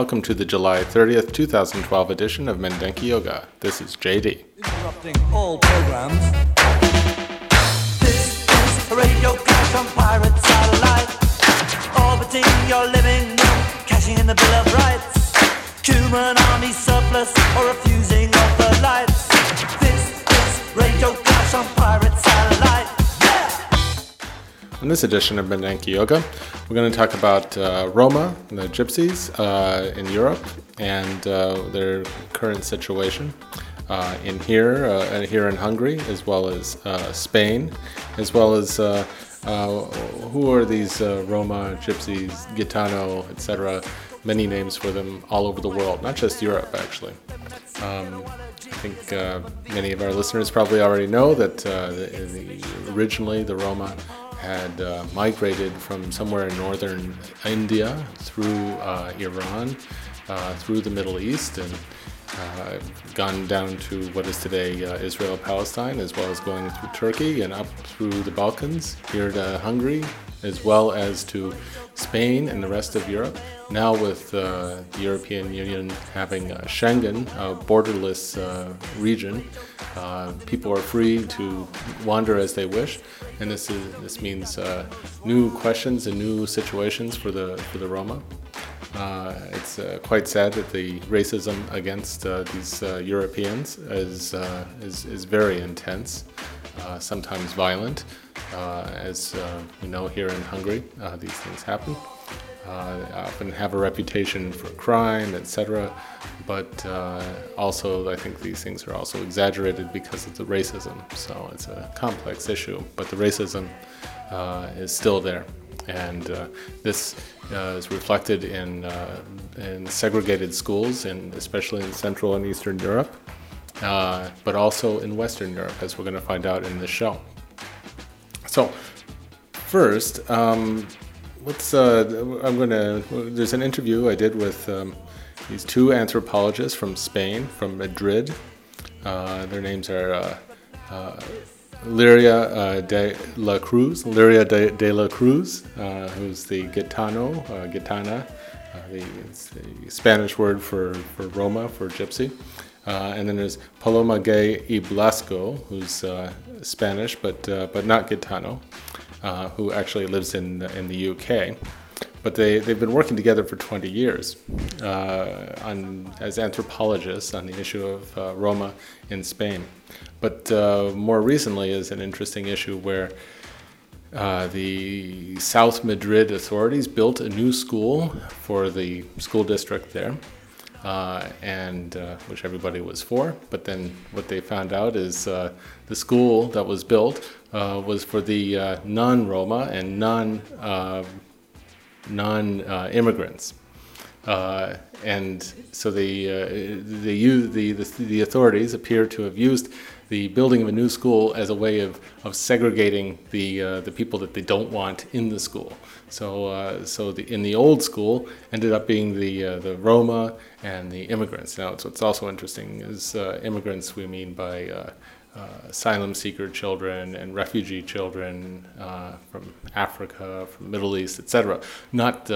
Welcome to the July 30th, 2012 edition of Mindenki Joga. This is JD. Interrupting all programs. This is radio crash on pirate satellite. Orbiting your living room, cashing in the Bill of Rights. Human army surplus or refusing of the lights. This is radio crash on pirate satellite. In this edition of Mindenki Joga, we're going to talk about uh, Roma, the gypsies uh, in Europe, and uh, their current situation uh, in here, uh, here in Hungary, as well as uh, Spain, as well as who are these Roma, gypsies, Gitano, etc. Many names for them all over the world, not just Europe, actually. Um, I think many of our listeners probably already know that the, the, originally the Roma had uh, migrated from somewhere in northern India through uh, Iran, uh, through the Middle East, and uh, gone down to what is today Israel Palestine, as well as going through Turkey and up through the Balkans, here to Hungary, as well as to Spain and the rest of Europe. Now, with uh, the European Union having a Schengen, a borderless uh, region, uh, people are free to wander as they wish, and this is this means uh, new questions and new situations for the for the Roma. Uh, it's uh, quite sad that the racism against uh, these uh, Europeans is, uh, is, is very intense, uh, sometimes violent. Uh, as uh, we know here in Hungary, uh, these things happen. Uh, often have a reputation for crime, etc. But uh, also, I think these things are also exaggerated because of the racism. So it's a complex issue, but the racism uh, is still there and uh, this uh, is reflected in, uh, in segregated schools, and especially in Central and Eastern Europe, uh, but also in Western Europe, as we're going to find out in this show. So, first, um, let's. Uh, I'm going to. There's an interview I did with um, these two anthropologists from Spain, from Madrid. Uh, their names are. Uh, uh, Liria uh, de la Cruz, Liria de, de la Cruz, uh, who's the Gitano, uh, Gitana, uh, the, the Spanish word for, for Roma, for gypsy. Uh, and then there's Paloma Gay y Blasco, who's uh, Spanish, but, uh, but not Gitano, uh, who actually lives in, in the UK. But they, they've been working together for 20 years uh, on, as anthropologists on the issue of uh, Roma in Spain. But more recently is an interesting issue where uh, the South Madrid authorities built a new school for the school district there, uh, and uh, which everybody was for. But then what they found out is uh, the school that was built uh, was for the uh, non-Roma and non uh, non-immigrants. And so the, the, the, the, the authorities appear to have used the building of a new school as a way of, of segregating the, uh, the people that they don't want in the school. So, uh, so the, in the old school ended up being the, uh, the Roma and the immigrants. Now, it's, what's also interesting is uh, immigrants we mean by uh, uh, asylum seeker children and refugee children from Africa, from Middle East, etc. Not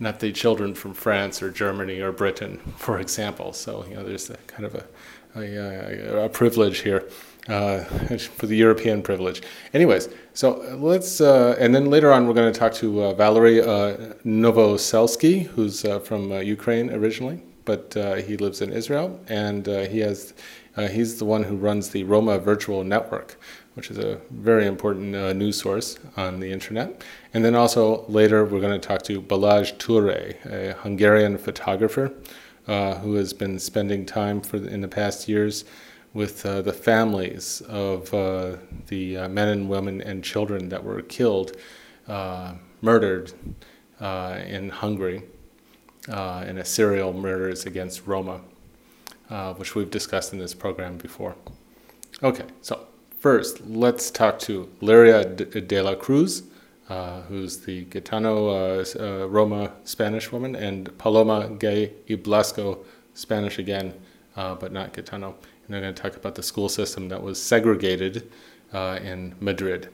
not the children from France or Germany or Britain, for example. So you know, there's a kind of a a, a privilege here. Uh, for the European privilege. Anyways, so let's, uh, and then later on we're going to talk to uh, Valery uh, Novoselsky, who's uh, from uh, Ukraine originally. but uh, he lives in Israel, and uh, he has uh, he's the one who runs the Roma Virtual Network, which is a very important uh, news source on the internet. And then also later we're going to talk to Balaj Ture, a Hungarian photographer uh, who has been spending time for the, in the past years with uh, the families of uh, the uh, men and women and children that were killed, uh, murdered in Hungary in a serial murders against Roma, which we've discussed in this program before. Okay, so first let's talk to Liria de la Cruz, who's the Gitano Roma Spanish woman, and Paloma Gay y Blasco, Spanish again, but not Gitano and they're going to talk about the school system that was segregated uh, in Madrid.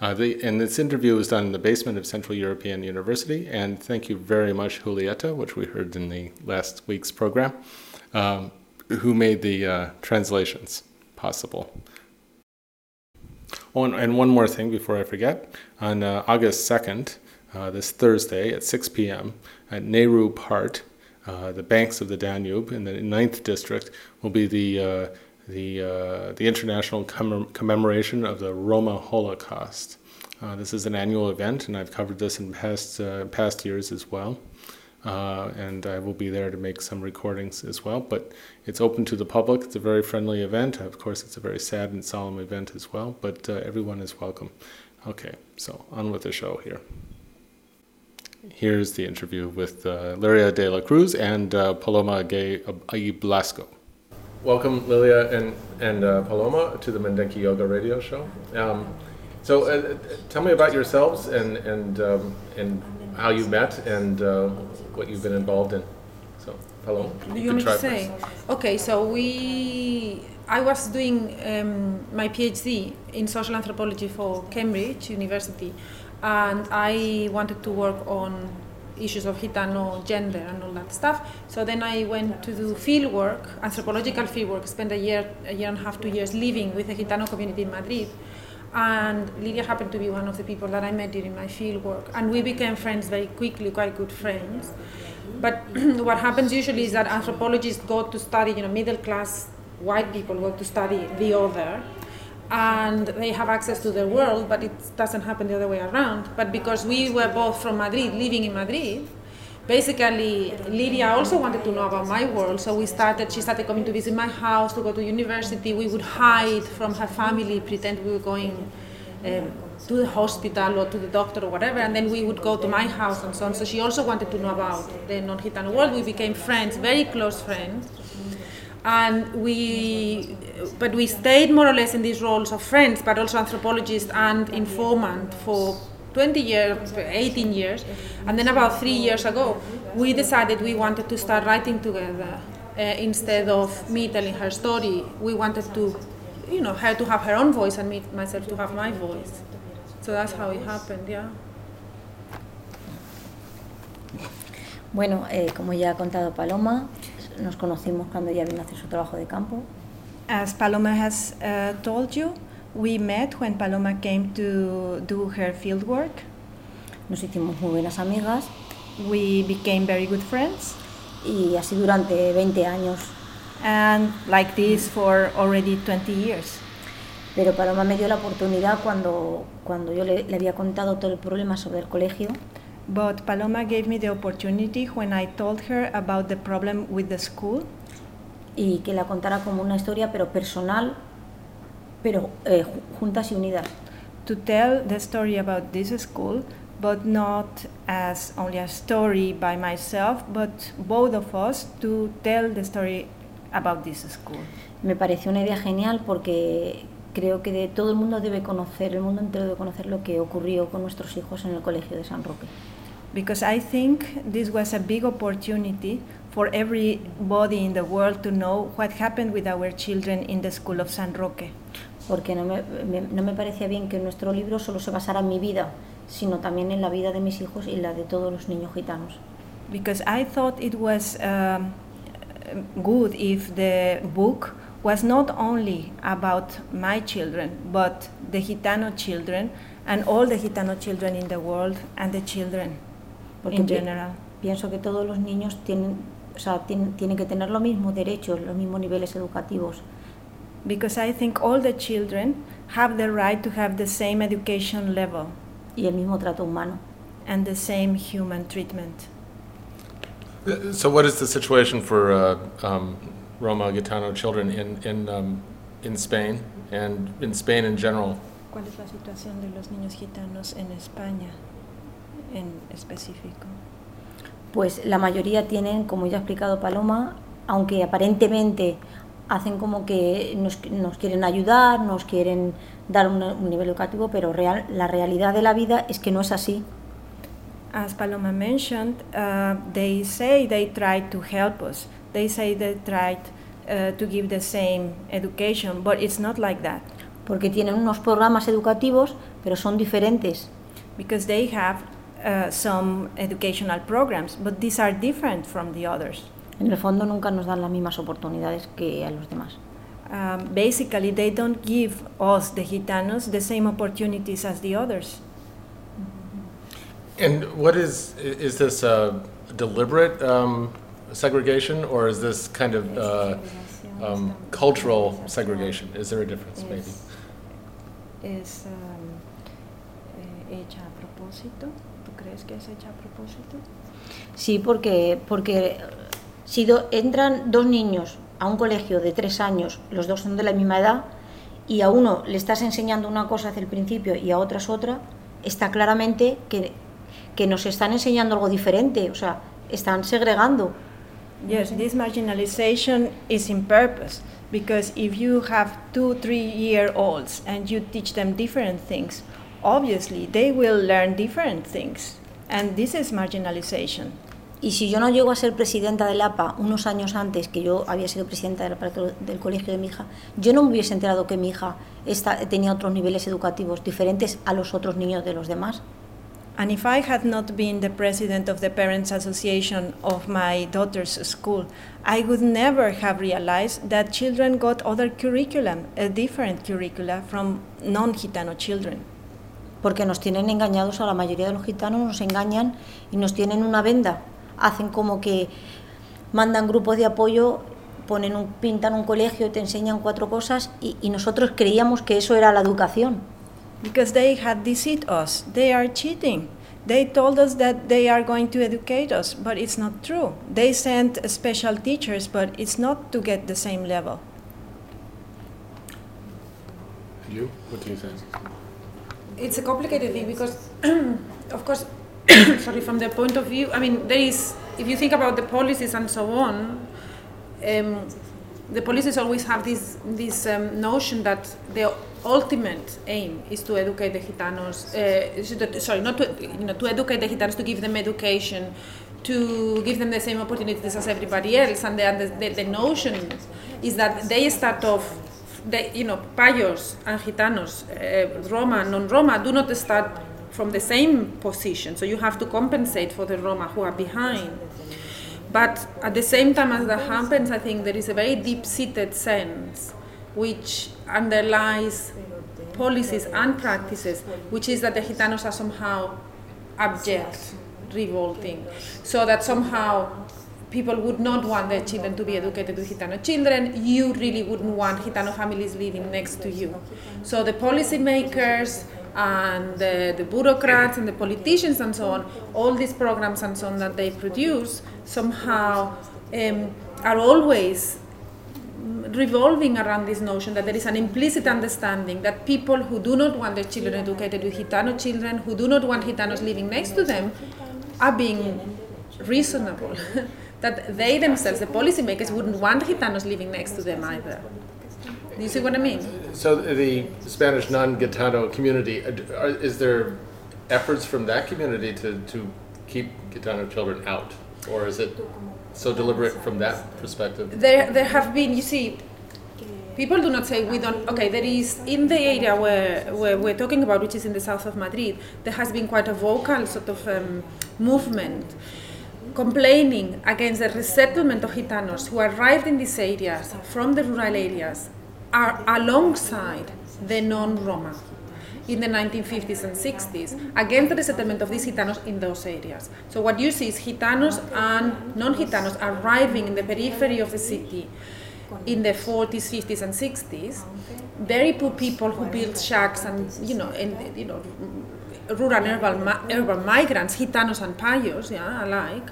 Uh, the, and this interview was done in the basement of Central European University. And thank you very much, Julieta, which we heard in the last week's program, um, who made the uh, translations possible. And, one more thing before I forget. On uh, August 2nd, uh, this Thursday at 6 p.m., at Nehru Park, uh, the banks of the Danube in the 9th district will be the uh, the uh, the international commemoration of the Roma Holocaust. Uh, this is an annual event, and I've covered this in past past years as well. And I will be there to make some recordings as well. But it's open to the public. It's a very friendly event. Of course, it's a very sad and solemn event as well. But everyone is welcome. Okay, so on with the show here. Here's the interview with uh, Liria de la Cruz and uh, Paloma Gay Blasco. Welcome, Liria and, and uh, Paloma, to the Mindenki Joga radio show. Um, so, uh, tell me about yourselves and, and, um, and how you met and uh, what you've been involved in. So, hello. Do you want me to say? First. Okay, so we. I was doing um, my PhD in social anthropology for Cambridge University and I wanted to work on issues of Gitano gender and all that stuff. So then I went to do field work, anthropological field work, spent a year, a year and a half, two years living with the Gitano community in Madrid. And Liria happened to be one of the people that I met during my field work. And we became friends very quickly, quite good friends. But what happens usually is that anthropologists go to study, you know, middle class white people go to study the other and they have access to their world, but it doesn't happen the other way around. But because we were both from Madrid, living in Madrid, basically Liria also wanted to know about my world, so we started. She started coming to visit my house to go to university. We would hide from her family, pretend we were going. Um, to the hospital or to the doctor or whatever, and then we would go to my house and so on. So she also wanted to know about the non-Gitano world. We became friends, very close friends and we but we stayed more or less in these roles of friends but also anthropologist and informant for 20 years 18 years and then about three years ago we decided we wanted to start writing together. Uh, instead of me telling her story we wanted to you know her to have her own voice and me myself to have my voice. So that's how it happened yeah. Bueno, eh, como ya ha contado Paloma, nos conocimos cuando ella vino a hacer su trabajo de campo. As Paloma has uh, told you, we met when Paloma came to do her field work. Nos hicimos muy buenas amigas. We became very good friends. Y así durante 20 años. And like this for already 20 years. Pero Paloma me dio la oportunidad cuando, cuando yo le, le había contado todo el problema sobre el colegio. But Paloma gave me the opportunity when I told her about the problem with the school. Y que la contara como una historia, pero personal, pero eh, juntas y unidas. To tell the story about this school, but not as only a story by myself, but both of us to tell the story about this school. Me pareció una idea genial porque creo que de todo el mundo debe conocer, el mundo entero debe conocer lo que ocurrió con nuestros hijos en el colegio de San Roque. because I think this was a big opportunity for everybody in the world to know what happened with our children in the school of San Roque. Porque no me, me, no me parecía bien que nuestro libro solo se basara en mi vida, sino también en la vida de mis hijos y la de todos los niños gitanos. Because I thought it was um, good if the book was not only about my children, but the Gitano children and all the Gitano children in the world and the children Porque in general. pienso que todos los niños tienen o sea, tienen, tienen que tener los mismos derechos, los mismos niveles educativos. Because I think all the children have the right to have the same education level y el mismo trato humano. and the same human treatment. Uh, So, what is the situation for uh, um, Roma Gitano children in in um, in Spain and in Spain in general? ¿Cuál es la situación de los niños gitanos en España en específico? Pues la mayoría tienen, como ya ha explicado Paloma, aunque aparentemente hacen como que nos, nos quieren ayudar, nos quieren dar un, un nivel educativo, pero real, la realidad de la vida es que no es así. As Paloma mentioned, uh, they say they tried to help us. They say they tried uh, to give the same education, but it's not like that Porque tienen unos programas educativos, pero son diferentes. because they have uh, some educational programs, but these are different from the others. En el fondo nunca nos dan las mismas oportunidades que a los demás. Um, basically, they don't give us, the Gitanos, the same opportunities as the others. And what is is this uh, deliberate um, segregation or is this kind of uh, um, cultural segregation? Is there a difference, maybe? ¿Es um, eh, hecha a propósito? ¿Tú crees que es hecha a propósito? Sí, porque, porque si entran dos niños a un colegio de tres años, los dos son de la misma edad, y a uno le estás enseñando una cosa desde el principio y a otras otra, está claramente que, que nos están enseñando algo diferente, o sea, están segregando. Yes, this marginalization is in purpose because if you have two, three year olds and you teach them different things, obviously they will learn different things. And this is marginalization. Y si yo no llego a ser presidenta del APA unos años antes que yo había sido presidenta del, del colegio de mi hija, yo no me hubiese enterado que mi hija esta- tenía otros niveles educativos diferentes a los otros niños de los demás. And if I had not been the president of the Parents Association of my daughter's school, I would never have realized that children got other curriculum, a different curricula from non Gitano children. porque nos tienen engañados a la mayoría de los gitanos, nos engañan y nos tienen una venda. Hacen como que mandan grupos de apoyo, ponen un, pintan un colegio, te enseñan cuatro cosas y, y nosotros creíamos que eso era la educación. Because they had deceived us. They are cheating. They told us that they are going to educate us, but it's not true. They sent special teachers, but it's not to get the same level. You? What do you think? it's a complicated thing because, of course, sorry, from the point of view, I mean, there is, if you think about the policies and so on, um, the policies always have this this um, notion that the ultimate aim is to educate the gitanos. Uh, sorry, not to you know to educate the gitanos to give them education, to give them the same opportunities as everybody else, and the the, the notion is that they start off. You know, payos and gitanos, uh, Roma, non-Roma, do not start from the same position. So you have to compensate for the Roma who are behind. But at the same time as that happens, I think there is a very deep seated sense which underlies policies and practices, which is that the Gitanos are somehow abject, revolting. So that somehow people would not want their children to be educated with Gitano children. You really wouldn't want Gitano families living next to you. So the policymakers and the, the bureaucrats and the politicians and so on, all these programs and so on that they produce somehow um, are always revolving around this notion that there is an implicit understanding that people who do not want their children educated with Gitano children, who do not want Gitanos living next to them, are being reasonable. that they themselves, the policymakers, wouldn't want Gitanos living next to them either. Do you see what I mean? So the Spanish non-Gitano community, uh, is there efforts from that community to, to keep Gitano children out? Or is it so deliberate from that perspective? There, there have been, you see, people do not say we don't. Okay, there is in the area where, where we're talking about, which is in the south of Madrid, there has been quite a vocal sort of um, movement complaining against the resettlement of Gitanos who arrived in these areas from the rural areas are alongside the non-Roma. in the 1950s and 60s against the resettlement of these Gitanos in those areas. So what you see is Gitanos and non-Gitanos arriving in the periphery of the city in the 40s, 50s, and 60s. Very poor people who built shacks and you know, and you know, rural urban, urban migrants, Gitanos and Payos, yeah, alike.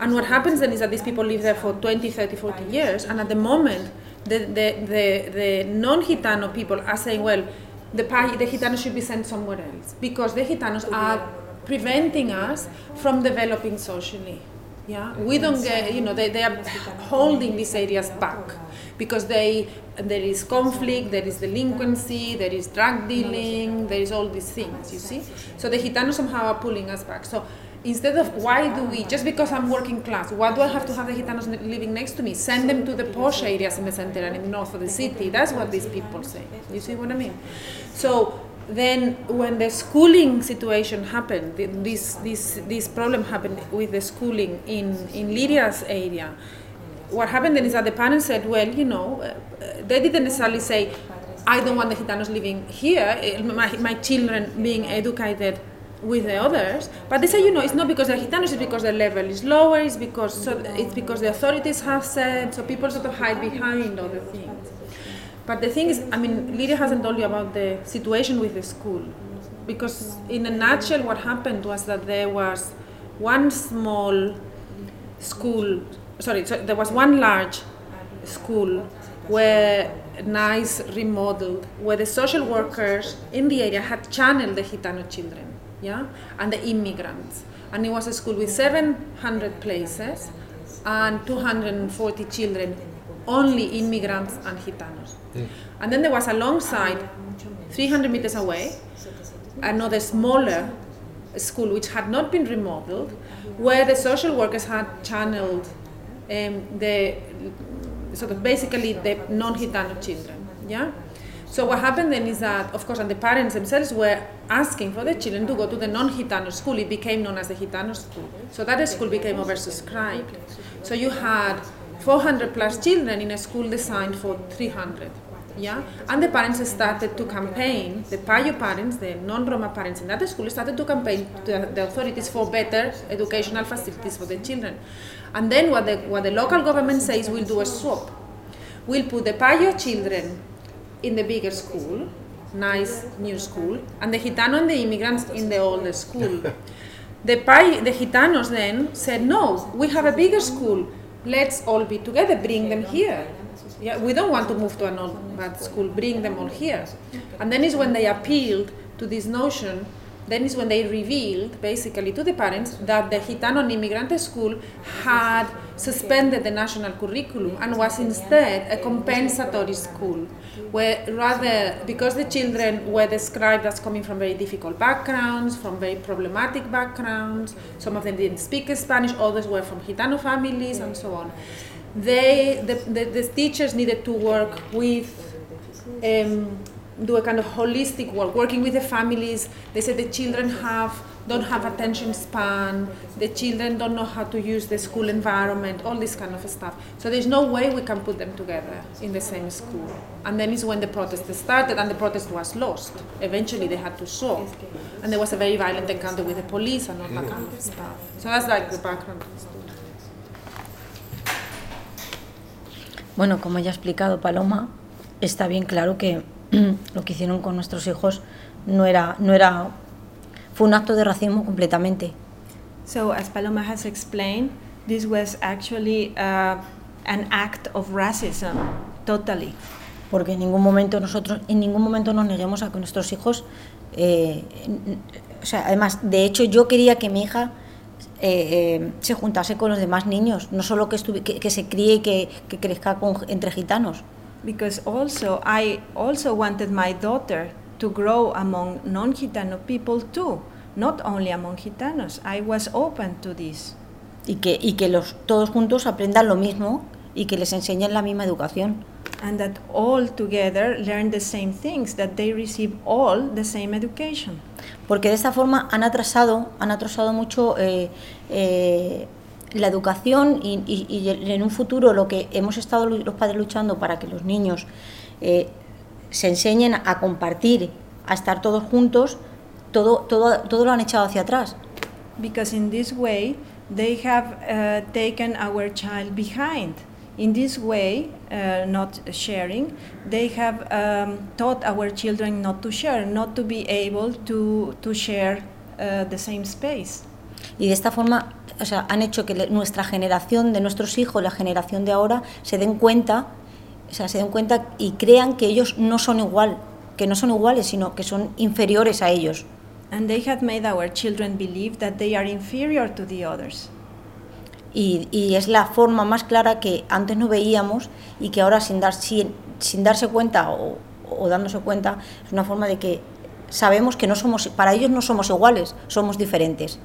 And what happens then is that these people live there for 20, 30, 40 years, and at the moment, the, the, the, the non-Gitano people are saying, well, the, the Gitanos should be sent somewhere else, because the Gitanos are preventing us from developing socially. Yeah, we don't get, you know, they, they are holding these areas back because they, there is conflict, there is delinquency, there is drug dealing, there is all these things, you see. So the Gitanos somehow are pulling us back. So instead of why do we, just because I'm working class, why do I have to have the Gitanos living next to me? Send them to the posh areas in the center and in the north of the city. That's what these people say. You see what I mean? So then when the schooling situation happened, this, this, this problem happened with the schooling in, in Liria's area, what happened then is that the parents said, well, you know, uh, uh, they didn't necessarily say, I don't want the Gitanos living here, eh, my, my children being educated with the others, but they say, you know, it's not because they're Gitanos, it's because the level is lower, it's because, so it's because the authorities have said, so people sort of hide behind other things. But the thing is, I mean, Liria hasn't told you about the situation with the school. Because, in a nutshell, what happened was that there was one small school, sorry, so there was one large school where nice remodeled, where the social workers in the area had channeled the Gitano children, yeah, and the immigrants. And it was a school with 700 places and 240 children, only immigrants and Gitanos. And then there was alongside, 300 meters away, another smaller school which had not been remodeled, where the social workers had channeled um, the sort of basically the non-Gitano children. Yeah. So what happened then is that, of course, and the parents themselves were asking for the children to go to the non-Gitano school. It became known as the Gitano school. So that school became oversubscribed. So you had 400 plus children in a school designed for 300. Yeah, and the parents started to campaign. The Payo parents, the non-Roma parents in that school, started to campaign to the authorities for better educational facilities for the children. And then what the what the local government says, we'll do a swap. We'll put the Payo children in the bigger school, nice new school, and the Gitano and the immigrants in the older school. the Pai, the Gitanos then said, no, we have a bigger school. Let's all be together. Bring them here. Yeah, we don't want to move to an old bad school. Bring them all here. And then is when they appealed to this notion. Then is when they revealed, basically, to the parents that the Gitano and immigrant school had suspended the national curriculum and was instead a compensatory school, where rather because the children were described as coming from very difficult backgrounds, from very problematic backgrounds, some of them didn't speak Spanish, others were from Gitano families, and so on. They, the, the, the teachers needed to work with um, do a kind of holistic work, working with the families. They said the children have don't have attention span, the children don't know how to use the school environment, all this kind of stuff. So there's no way we can put them together in the same school. And then is when the protest started, and the protest was lost. Eventually, they had to swap, and there was a very violent encounter with the police and all that kind of stuff. So that's like the background. of the story. Bueno, como ya ha explicado Paloma, está bien claro que lo que hicieron con nuestros hijos no era, no era, fue un acto de racismo completamente. So, as Paloma has explained, this was actually uh, an act of racism, totally. Porque en ningún momento nosotros, en ningún momento nos neguemos a que nuestros hijos, eh, o sea, además, de hecho, yo quería que mi hija eh, eh, se juntase con los demás niños, no solo que, que, que se críe y que, que crezca con- entre gitanos. Because also, I also wanted my daughter to grow among non Gitano people too, not only among Gitanos. I was open to this. y que, y que los, todos juntos aprendan lo mismo y que les enseñen la misma educación. And that all together learn the same things, that they receive all the same education. Porque de esta forma han atrasado, han atrasado mucho eh, eh, la educación y, y- y en un futuro lo que hemos estado los padres luchando para que los niños eh, se enseñen a compartir, a estar todos juntos, todo, todo, todo lo han echado hacia atrás. because in this way they have uh, taken our child behind. In this way, uh, not sharing, they have um, taught our children not to share, not to be able to, to share uh, the same space. Y de esta forma, o sea, han hecho que nuestra generación, de nuestros hijos, la generación de ahora, se den cuenta, sea, se den cuenta y crean que ellos no son igual, que no son iguales, sino que son inferiores a ellos. And they have made our children believe that they are inferior to the others. Y, y es la forma más clara que antes no veíamos y que ahora sin, dar, sin, sin darse cuenta o, o dándose cuenta, es una forma de que sabemos que no somos, para ellos no somos iguales, somos diferentes.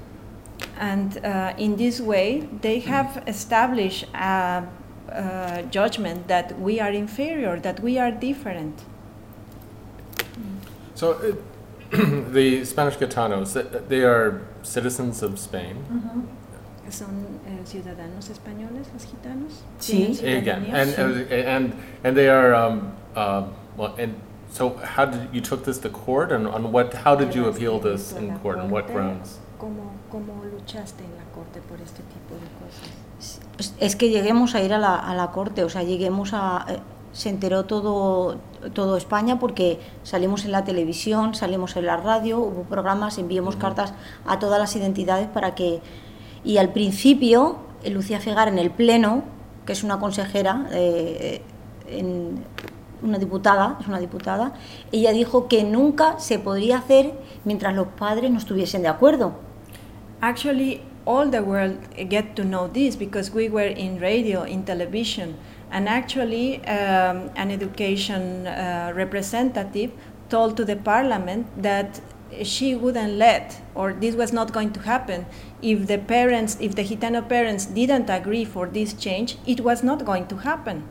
And uh, in this way, they have established a, a judgment that we are inferior, that we are different. So, uh, the Spanish Gitanos, they are citizens of Spain. ¿Son eh, ciudadanos españoles los gitanos? Sí. Again, ciudadanía? and, and and and they are um, um, well, and so how did you took this to court, and on what? How did you appeal this in court, and what grounds? ¿Cómo, ¿Cómo luchaste en la corte por este tipo de cosas? Es- que lleguemos a ir a la, a la corte, o sea, lleguemos a... eh, se enteró todo, todo España porque salimos en la televisión, salimos en la radio, hubo programas, enviamos cartas a todas las identidades para que... Y al principio, eh, Lucía Fegar en el Pleno, que es una consejera, eh, en- una diputada, es una diputada, ella dijo que nunca se podría hacer mientras los padres no estuviesen de acuerdo. Actually, all the world get to know this because we were in radio, in television, and actually, um, an education uh, representative told to the parliament that she wouldn't let, or this was not going to happen, if the parents, if the Gitano parents didn't agree for this change, it was not going to happen.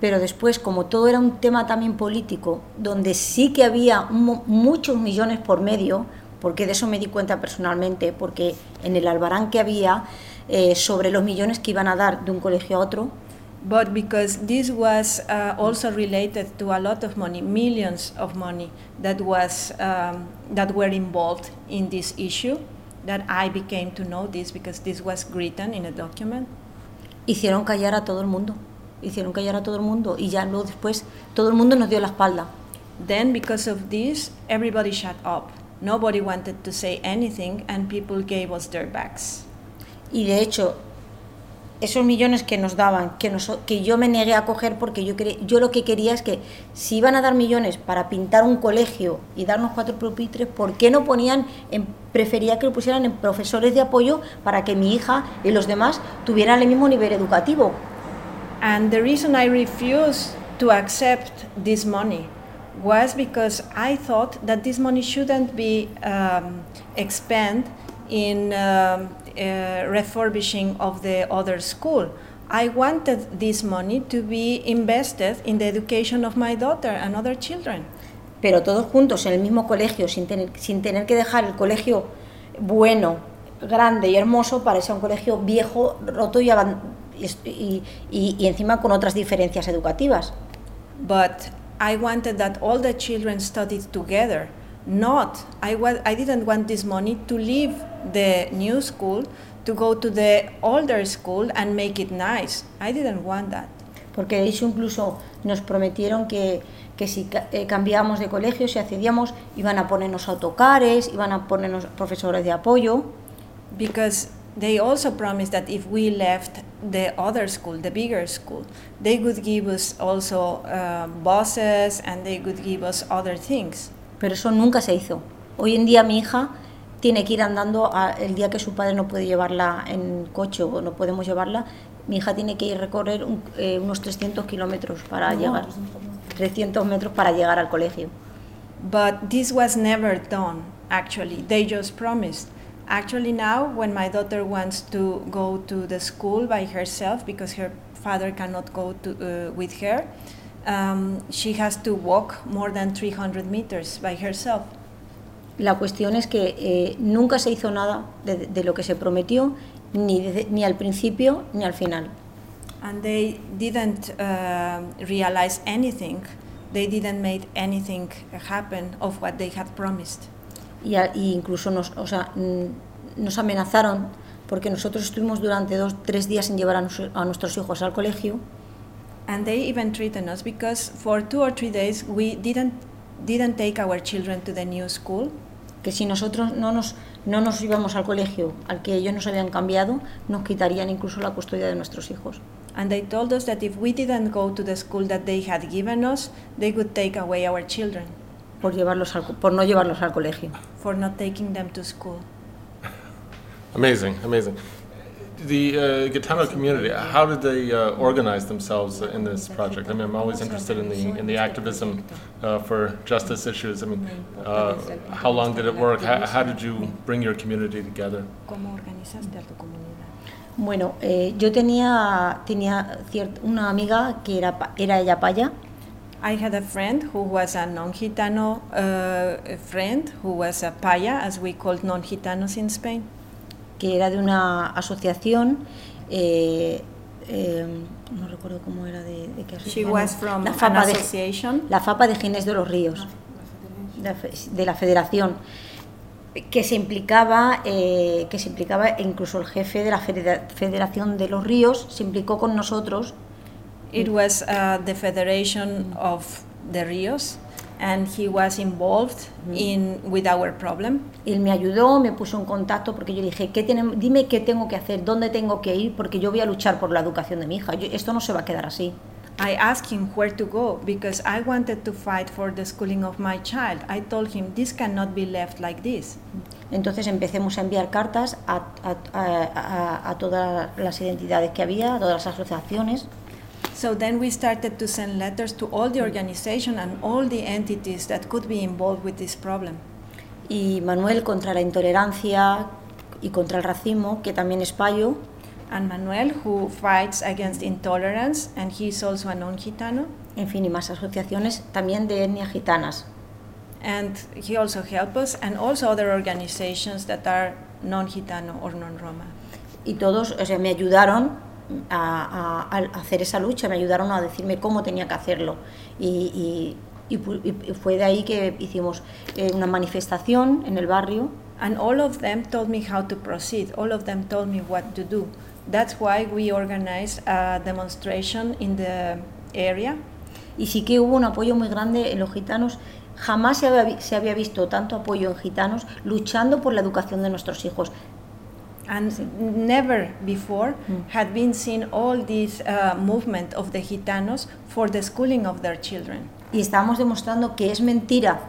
Pero después, como todo era un tema también político, donde sí que había mu- muchos millones por medio, porque de eso me di cuenta personalmente, porque en el albarán que había eh, sobre los millones que iban a dar de un colegio a otro, But because this was uh, also related to a lot of money, millions of money that was um, that were involved in this issue, that I became to know this because this was written in a document. hicieron callar a todo el mundo. Hicieron callar a todo el mundo y ya luego después todo el mundo nos dio la espalda. Then, because of this, everybody shut up. Nobody wanted to say anything, and people gave us their backs. Y de hecho, esos millones que nos daban, que, nos- que yo me negué a coger porque yo, quería- yo lo que quería es que si iban a dar millones para pintar un colegio y darnos cuatro pupitres, ¿por qué no ponían, en, prefería que lo pusieran en profesores de apoyo para que mi hija y los demás tuvieran el mismo nivel educativo? And the reason I refused to accept this money was because I thought that this money shouldn't be um, expended in um, uh, refurbishing of the other school. I wanted this money to be invested in the education of my daughter and other children. Pero todos juntos en el mismo colegio, sin tener, sin tener que dejar el colegio bueno, grande y hermoso para a un colegio viejo, roto y, y- y- y encima con otras diferencias educativas. but I wanted that all the children studied together. Not, I, wa- I didn't want this money to leave the new school to go to the older school and make it nice. I didn't want that. Porque hecho incluso nos prometieron que, que si eh, cambiábamos de colegio, si accedíamos, iban a ponernos autocares, iban a ponernos profesores de apoyo. Because they also promised that if we left the other school, the bigger school, they would give us also uh, buses and they would give us other things. Pero eso nunca se hizo. Hoy en día mi hija tiene que ir andando a- el día que su padre no puede llevarla en coche o no podemos llevarla. Mi hija tiene que ir recorrer un- eh, unos 300 kilómetros para llegar, 300 metros para llegar al colegio. But this was never done, actually. They just promised. Actually, now, when my daughter wants to go to the school by herself because her father cannot go to, uh, with her, um, she has to walk more than 300 meters by herself. La cuestión es que eh, nunca se hizo nada de, de lo que se prometió, ni, desde- ni al principio ni al final. And they didn't uh, realize anything they didn't make anything happen of what they had promised. Y, a- y incluso nos, o sea, mm, nos amenazaron porque nosotros estuvimos durante dos, tres días sin llevar a, nos- a nuestros hijos al colegio And they even threatened us because for two or three days we didn't didn't take our children to the new school. que si nosotros no nos, no nos íbamos al colegio al que ellos nos habían cambiado, nos quitarían incluso la custodia de nuestros hijos. And they told us that if we didn't go to the school that they had given us, they would take away our children Por, llevarlos al por no llevarlos al colegio. for not taking them to school. Amazing, amazing. The uh, Gitano community, how did they uh, organize themselves in this project? I mean, I'm always interested in the in the activism uh, for justice issues. I mean, uh, how long did it work? How, how did you bring your community together? ¿Cómo organizaste a tu comunidad? Bueno, eh, yo tenía, tenía una amiga que era, era ella paya, I had a friend who was a non-Gitano uh, friend who was a paya, as we called non-Gitanos in Spain. que era de una asociación, eh, eh, no recuerdo cómo era de, de qué She asociación. was from la an FAPA, de, association. la FAPA de Ginés de los Ríos, de la fe- de la federación, que se implicaba, eh, que se implicaba incluso el jefe de la federa- Federación de los Ríos, se implicó con nosotros It was uh, the Federation of the Rios, and he was involved in with our problem. Él me ayudó, me puso en contacto porque yo le dije, ¿qué tiene- dime qué tengo que hacer, dónde tengo que ir, porque yo voy a luchar por la educación de mi hija. Yo- esto no se va a quedar así. I asked him where to go because I wanted to fight for the schooling of my child. I told him this cannot be left like this. Entonces empecemos a enviar cartas a- a- a- a todas las identidades que había, a todas las asociaciones. So then we started to send letters to all the organization and all the entities that could be involved with this problem. Y Manuel contra la intolerancia y contra el racismo, que también es payo, And Manuel, who fights against intolerance, and he's also a non-Gitano. en fin, y más asociaciones también de etnia gitanas. And he also helped us, and also other organizations that are non-Gitano or non-Roma. Y todos o sea, me ayudaron a, a- a hacer esa lucha, me ayudaron a decirme cómo tenía que hacerlo. Y, y- y fue de ahí que hicimos eh, una manifestación en el barrio And all of them told me how to proceed. All of them told me what to do. That's why we organized a demonstration in the area. Y sí que hubo un apoyo muy grande en los gitanos. Jamás se había, se había visto tanto apoyo en gitanos luchando por la educación de nuestros hijos. And never before had been seen all this uh, movement of the Gitanos for the schooling of their children. Y estábamos demostrando que es mentira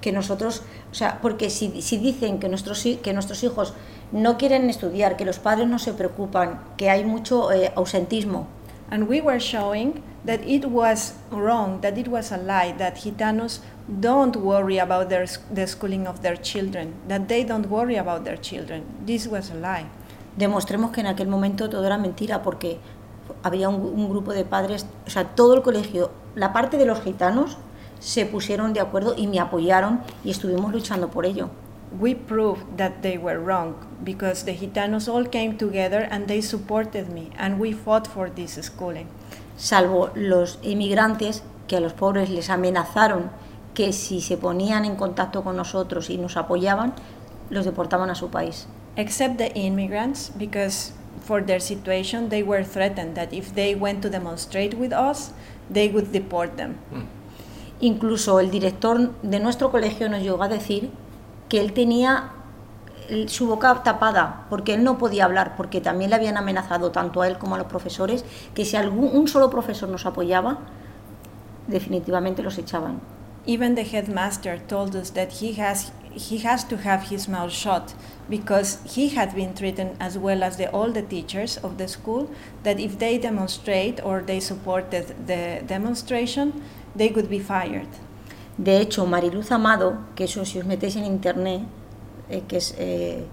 que nosotros, o sea, porque si, si dicen que nuestros, que nuestros hijos no quieren estudiar, que los padres no se preocupan, que hay mucho eh, ausentismo, And we were showing that it was wrong, that it was a lie, that Gitanos don't worry about their, the schooling of their children, that they don't worry about their children. This was a lie. demostremos que en aquel momento todo era mentira, porque había un, un grupo de padres, o sea, todo el colegio, la parte de los gitanos se pusieron de acuerdo y me apoyaron y estuvimos luchando por ello. We proved that they were wrong because the Gitanos all came together and they supported me, and we fought for this schooling. salvo los inmigrantes que a los pobres les amenazaron que si se ponían en contacto con nosotros y nos apoyaban, los deportaban a su país. Except the immigrants, because for their situation they were threatened that if they went to demonstrate with us, they would deport them. Incluso el director de nuestro colegio nos llegó a decir que él tenía su boca tapada porque él no podía hablar, porque también le habían amenazado tanto a él como a los profesores que si algún un solo profesor nos apoyaba, definitivamente los echaban. Even the headmaster told us that he has he has to have his mouth shut because he had been threatened as well as the, all the teachers of the school that if they demonstrate or they supported the demonstration, they could be fired. De hecho, Mariluz Amado, que eso si os metéis en internet, eh, que es eh,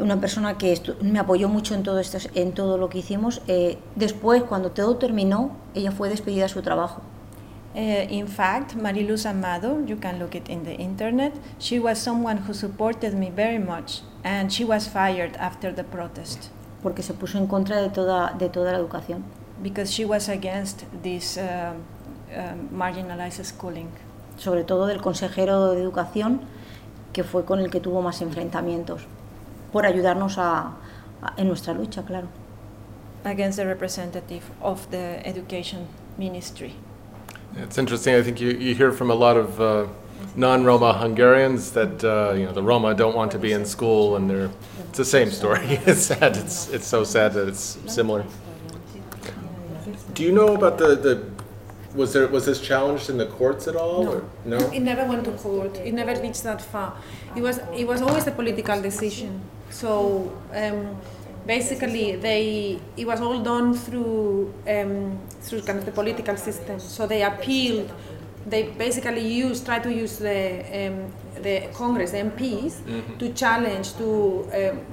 una persona que me apoyó mucho en todo, esto, en todo lo que hicimos, eh, después, cuando todo terminó, ella fue despedida de su trabajo. Uh, in fact, Mariluz Amado, you can look it in the internet, she was someone who supported me very much and she was fired after the protest porque se puso en contra de toda, de toda la educación. because she was against this um um, marginalized schooling. sobre todo del consejero de educación, que fue con el que tuvo más enfrentamientos, por ayudarnos a, a- en nuestra lucha, claro. against the representative of the education ministry. It's interesting. I think you, you hear from a lot of uh, non-Roma Hungarians that uh, you know the Roma don't want to be in school, and they're it's the same story. it's sad. It's it's so sad that it's similar. Do you know about the, the was there was this challenged in the courts at all? Or, no. It never went to court. It never reached that far. It was it was always a political decision. So um, basically, they it was all done through um, through kind of the political system. So they appealed. They basically used try to use the um, the Congress, the MPs, to challenge to. Um,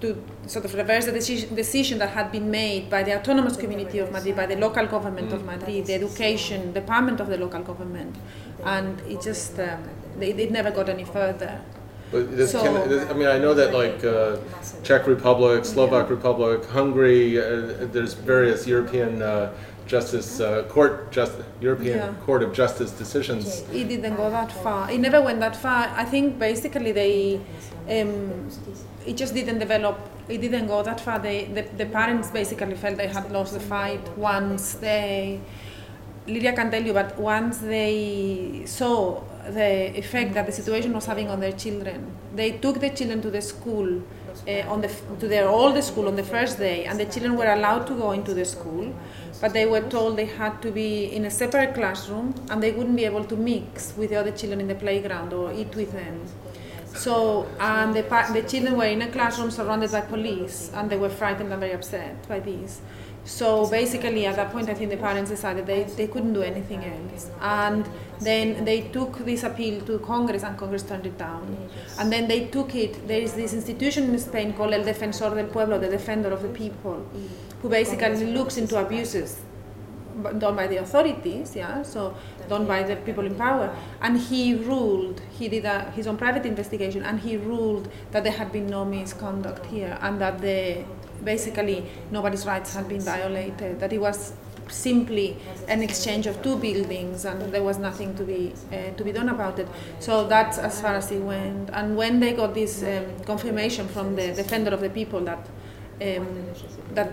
to sort of reverse the decision, decision that had been made by the autonomous community of Madrid, by the local government of Madrid, the education department of the local government, and it just um, it, it never got any further. But this So- can, this, I mean, I know that like uh, Czech Republic, Slovak Republic, Hungary. Uh, there's various European uh, justice uh, court just European Yeah. Court of Justice decisions. It didn't go that far. It never went that far. I think basically they, um, it just didn't develop. It didn't go that far. They, the, the parents basically felt they had lost the fight once they. Lydia can tell you, but once they saw the effect that the situation was having on their children, they took the children to the school, uh, on the to their oldest school on the first day, and the children were allowed to go into the school, but they were told they had to be in a separate classroom and they wouldn't be able to mix with the other children in the playground or eat with them. So, the, the children were in a classroom surrounded by police, and they were frightened and very upset by this. So basically, at that point, I think the parents decided they, they couldn't do anything else. And then they took this appeal to Congress, and Congress turned it down. And then they took it, there is this institution in Spain called El Defensor del Pueblo, the defender of the people, who basically looks into abuses done by the authorities, yeah, so done by the people in power. And he ruled, he did a, his own private investigation, and he ruled that there had been no misconduct here, and that the basically nobody's rights had been violated. That it was simply an exchange of two buildings, and there was nothing to be uh, to be done about it. So that's as far as it went. And when they got this um, confirmation from the defender of the people that um, that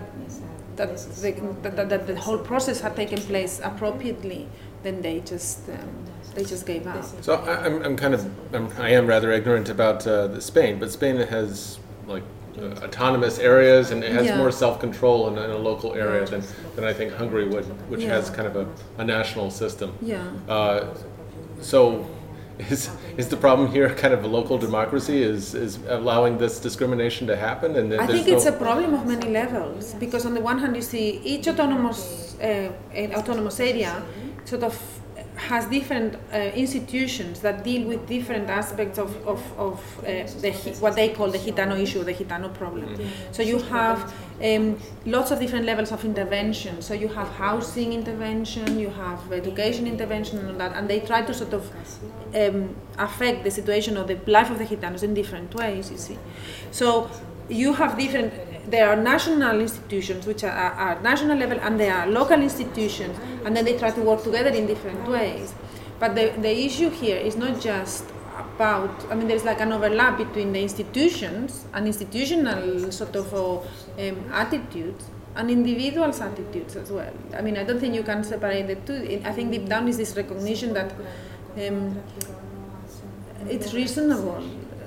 that the, that, that the whole process had taken place appropriately, then they just um, they just gave up. So I, I'm, I'm kind of I'm, I am rather ignorant about uh, Spain, but Spain has like autonomous areas and it has Yeah. more self-control in, a- in a local area than, than I think Hungary would, which Yeah. has kind of a, a national system. Yeah. Uh, so is, is the problem here kind of a local democracy is, is allowing this discrimination to happen and I think it's no, a problem of many levels because on the one hand you see each autonomous uh, uh, autonomous area sort of has different uh, institutions that deal with different aspects of, of, of uh, the, what they call the Gitano issue, the Gitano problem. So you have um, lots of different levels of intervention. So you have housing intervention, you have education intervention, and all that, and they try to sort of um, affect the situation or the life of the Gitanos in different ways. You see, so you have different. There are national institutions which are, are, national level, and there are local institutions, and then they try to work together in different ways. But the, the issue here is not just about, I mean, there's like an overlap between the institutions and institutional sort of um, attitudes and individuals' attitudes as well. I mean, I don't think you can separate the two. I think deep down is this recognition that um, it's reasonable.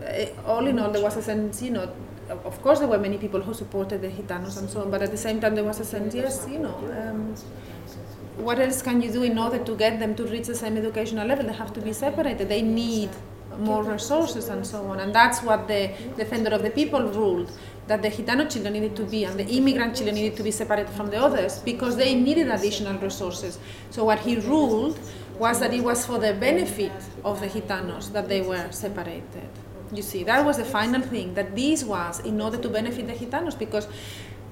Uh, all in all, there was a sense, you know, of course there were many people who supported the Gitanos and so on, but at the same time there was a sense, yes, you know, um, what else can you do in order to get them to reach the same educational level? They have to be separated. They need more resources and so on. And that's what the defender of the people ruled that the Gitano children needed to be and the immigrant children needed to be separated from the others because they needed additional resources. So what he ruled was that it was for the benefit of the Gitanos that they were separated. You see, that was the final thing, that this was in order to benefit the Gitanos because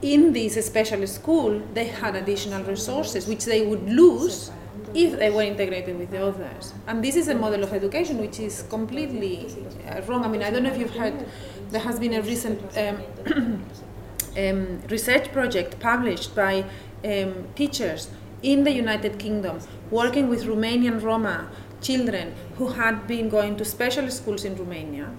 in this special school they had additional resources which they would lose if they were integrated with the others. And this is a model of education which is completely uh, wrong. I mean, I don't know if you've heard, there has been a recent um, um, research project published by um, teachers in the United Kingdom, working with Romanian Roma children who had been going to special schools in Romania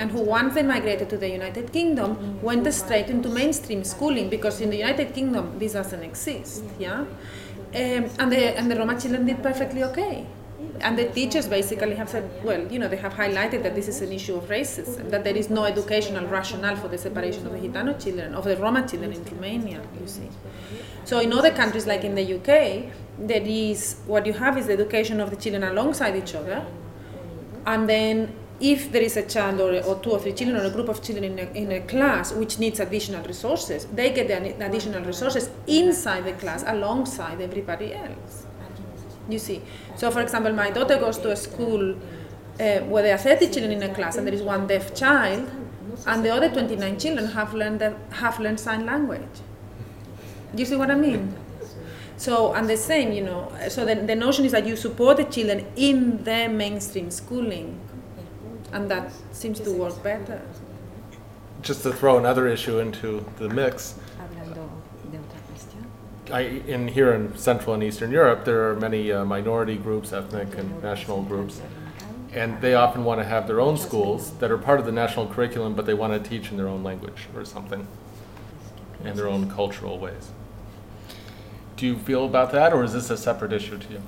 and who once they migrated to the United Kingdom went straight into mainstream schooling because in the United Kingdom this doesn't exist, yeah? Um, and, the, and the Roma children did perfectly okay. And the teachers basically have said, well, you know, they have highlighted that this is an issue of racism, that there is no educational rationale for the separation of the Gitano children, of the Roma children in Romania, you see. So in other countries like in the UK, there is, what you have is the education of the children alongside each other, and then if there is a child or, or two or three children or a group of children in a, in a class which needs additional resources, they get the additional resources inside the class alongside everybody else. You see. So, for example, my daughter goes to a school uh, where there are 30 children in a class and there is one deaf child, and the other 29 children have learned, have learned sign language. You see what I mean? So, and the same, you know, so the, the notion is that you support the children in their mainstream schooling and that seems to work better. Just to throw another issue into the mix, Hablando de otra cuestión. I, in here in Central and Eastern Europe, there are many uh, minority groups, ethnic and national groups, and they often want to have their own schools that are part of the national curriculum, but they want to teach in their own language or something, in their own cultural ways. Do you feel about that, or is this a separate issue to you?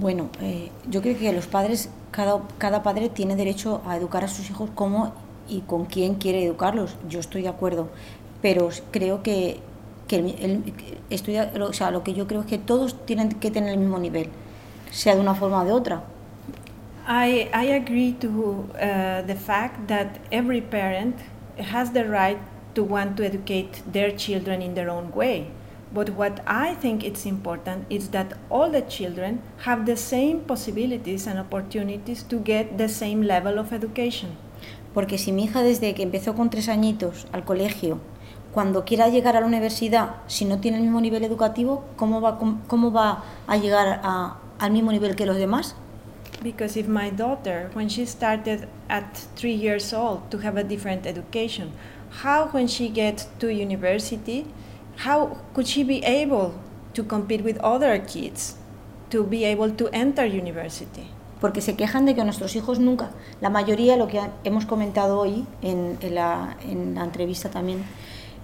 Bueno, eh, yo creo que los padres, cada, cada padre tiene derecho a educar a sus hijos como y con quién quiere educarlos. Yo estoy de acuerdo, pero creo que, que el- estoy o sea, lo que yo creo es que todos tienen que tener el mismo nivel, sea de una forma o de otra. I, I agree to uh, the fact that every parent has the right to want to educate their children in their own way. But what I think it's important is that all the children have the same possibilities and opportunities to get the same level of education. Porque si mi hija desde que empezó con tres añitos al colegio, cuando quiera llegar a la universidad, si no tiene el mismo nivel educativo, ¿cómo va, cómo, cómo va a llegar a- al mismo nivel que los demás? Because if my daughter, when she started at three years old to have a different education, how when she gets to university, how could she be able to compete with other kids to be able to enter university? porque se quejan de que nuestros hijos nunca, la mayoría, lo que hemos comentado hoy en, en la, en la entrevista también,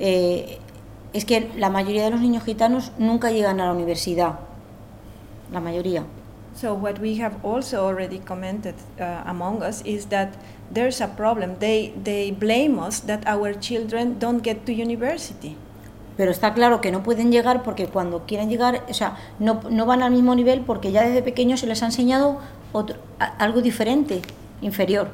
eh, es que la mayoría de los niños gitanos nunca llegan a la universidad, la mayoría. So what we have also already commented uh, among us is that there's a problem. They they blame us that our children don't get to university. Pero está claro que no pueden llegar porque cuando quieren llegar, o sea, no, no van al mismo nivel porque ya desde pequeños se les ha enseñado otro- algo diferente, inferior.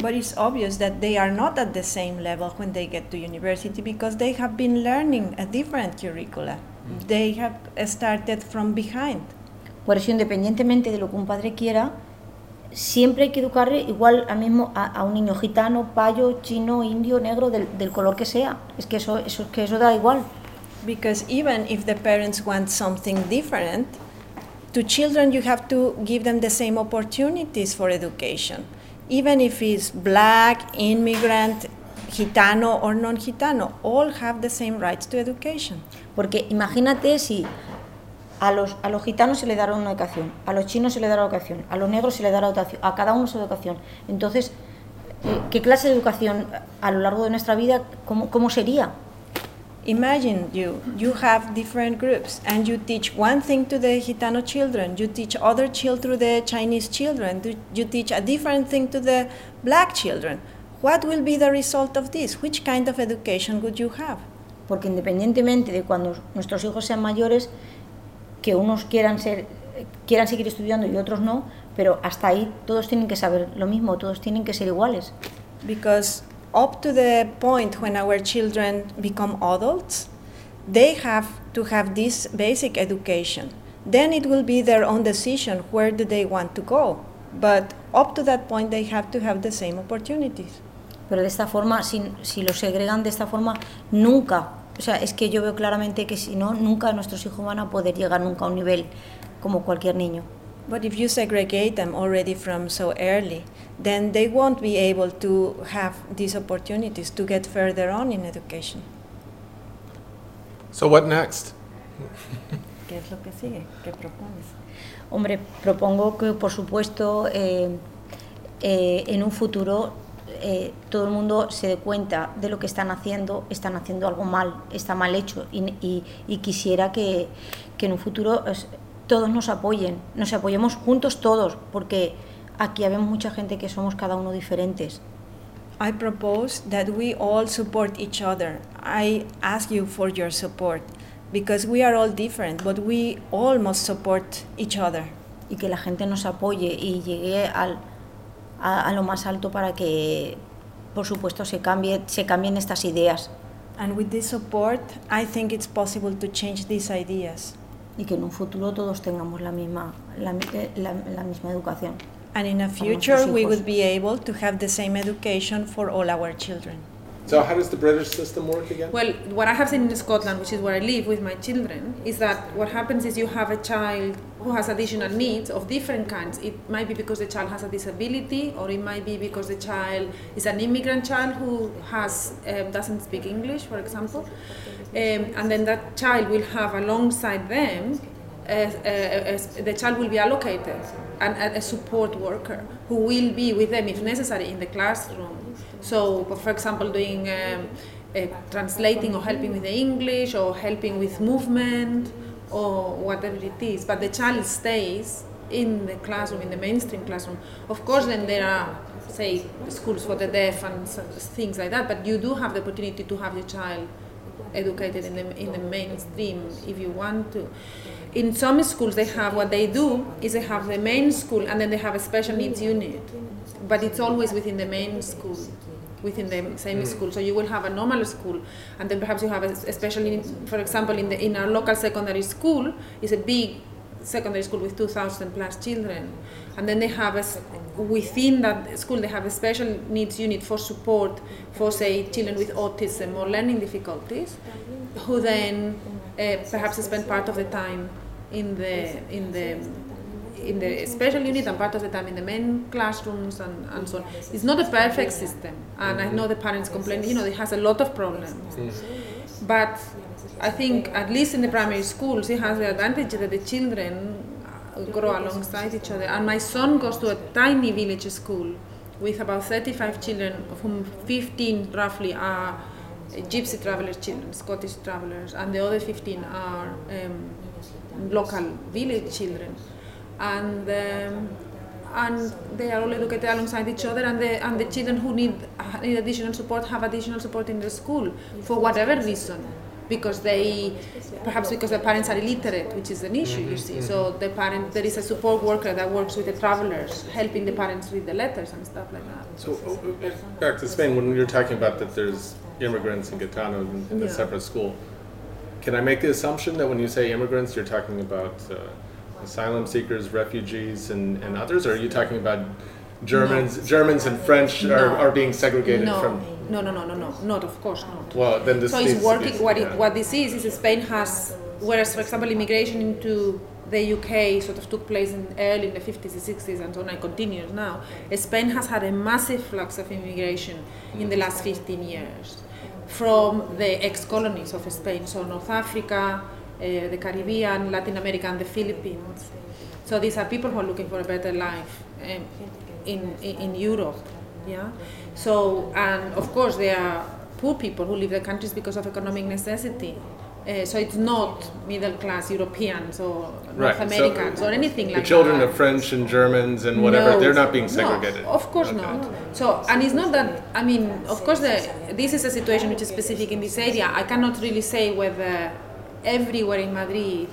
But it's obvious that they are not at the same level when they get to university because they have been learning a different curricula. They have started from behind. Por eso, independientemente de lo que un padre quiera, siempre hay que educarle igual a, mismo, a, a un niño gitano, payo, chino, indio, negro, del, del color que sea. Es que eso, eso, que eso da igual. Because even if the parents want something different, to children you have to give them the same opportunities for education. Even if it's black, immigrant, gitano or non-gitano, all have the same rights to education. Porque imagínate si a los, a los gitanos se le dará una educación, a los chinos se le dará educación, a los negros se le dará educación, a cada uno su educación. Entonces, eh, ¿qué clase de educación a lo largo de nuestra vida, cómo, cómo sería? Imagine you, you have different groups and you teach one thing to the Gitano children, you teach other children to the Chinese children, you- you teach a different thing to the black children. What will be the result of this? Which kind of education would you have? Porque independientemente de cuando nuestros hijos sean mayores, que unos quieran, ser, quieran seguir estudiando y otros no, pero hasta ahí todos tienen que saber lo mismo, todos tienen que ser iguales. Because up to the point when our children become adults, they have to have this basic education. Then it will be their own decision where do they want to go. But up to that point, they have to have the same opportunities. Pero de esta forma, si, si los segregan de esta forma, nunca, o sea, es que yo veo claramente que si no, nunca nuestros hijos van a poder llegar nunca a un nivel como cualquier niño. But if you segregate them already from so early, then they won't be able to have these opportunities to get further on in education. So what next? ¿Qué es lo que sigue? ¿Qué propones? Hombre, propongo que, por supuesto, eh, eh, en un futuro eh, todo el mundo se dé cuenta de lo que están haciendo, están haciendo algo mal, está mal hecho y, y- y quisiera que, que en un futuro es- todos nos apoyen, nos apoyemos juntos todos, porque aquí habemos mucha gente que somos cada uno diferentes. I propose that we all support each other. I ask you for your support because we are all different, but we all must support each other. y que la gente nos apoye y llegue al, a, a lo más alto para que, por supuesto, se, cambie, se cambien estas ideas And with this support, I think it's possible to change these ideas. Y que en un futuro todos tengamos la misma, la, eh, la- la misma educación. And in a future, we would be able to have the same education for all our children. So how does the British system work again? Well, what I have seen in Scotland, which is where I live with my children, is that what happens is you have a child who has additional needs of different kinds. It might be because the child has a disability, or it might be because the child is an immigrant child who has um, doesn't speak English, for example, and then that child will have alongside them. Uh, uh, uh, the child will be allocated and a, a support worker who will be with them if necessary in the classroom. So, for example, doing um, uh, translating or helping with the English or helping with movement or whatever it is. But the child stays in the classroom, in the mainstream classroom. Of course, then there are, say, schools for the deaf and things like that. But you do have the opportunity to have your child educated in the in the mainstream if you want to. In some schools, they have what they do is they have the main school and then they have a special needs unit, but it's always within the main school, within the same mm. school. So you will have a normal school, and then perhaps you have a, a special need. For example, in the in our local secondary school is a big secondary school with 2,000 plus children, and then they have a within that school they have a special needs unit for support for say children with autism or learning difficulties, who then uh, perhaps spend part of the time in the in the in the special unit and part of the time in the main classrooms and, and so on. It's not a perfect system, and I know the parents complain. You know, it has a lot of problems, but I think at least in the primary schools, it has the advantage that the children grow alongside each other. And my son goes to a tiny village school with about 35 children, of whom 15 roughly are gypsy travelers children, Scottish travelers, and the other 15 are um, local village children. And um, and they are all educated alongside each other, and the and the children who need need additional support have additional support in the school for whatever reason, because they perhaps because the parents are illiterate, which is an issue you see. So the parent there is a support worker that works with the travelers, helping the parents read the letters and stuff like that. So uh, uh, back to Spain, when you're talking about that there's immigrants in Gitano in, in a Yeah. separate school, can I make the assumption that when you say immigrants, you're talking about uh, asylum seekers, refugees, and, and others, or are you talking about Germans, Germans and French are, are being segregated no, from? No, no, no, no, no, not of course not. Well, then this so it's working. What, yeah. it, what this is is Spain has, whereas for example immigration into the UK sort of took place in early in the 50s and 60s and so on and continues now. Spain has had a massive flux of immigration in the last 15 years from the ex-colonies of Spain, so North Africa, uh, the Caribbean, Latin America, and the Philippines. So these are people who are looking for a better life um, in, in in Europe. Yeah. So and of course there are poor people who leave the countries because of economic necessity. Uh, so it's not middle class Europeans or North Right, so Americans or anything like that. The children that. of French and Germans and whatever, No, they're not being segregated. no, of course Okay. not. So, and it's not that, I mean, of course, the, this is a situation which is specific in this area. I cannot really say whether everywhere in Madrid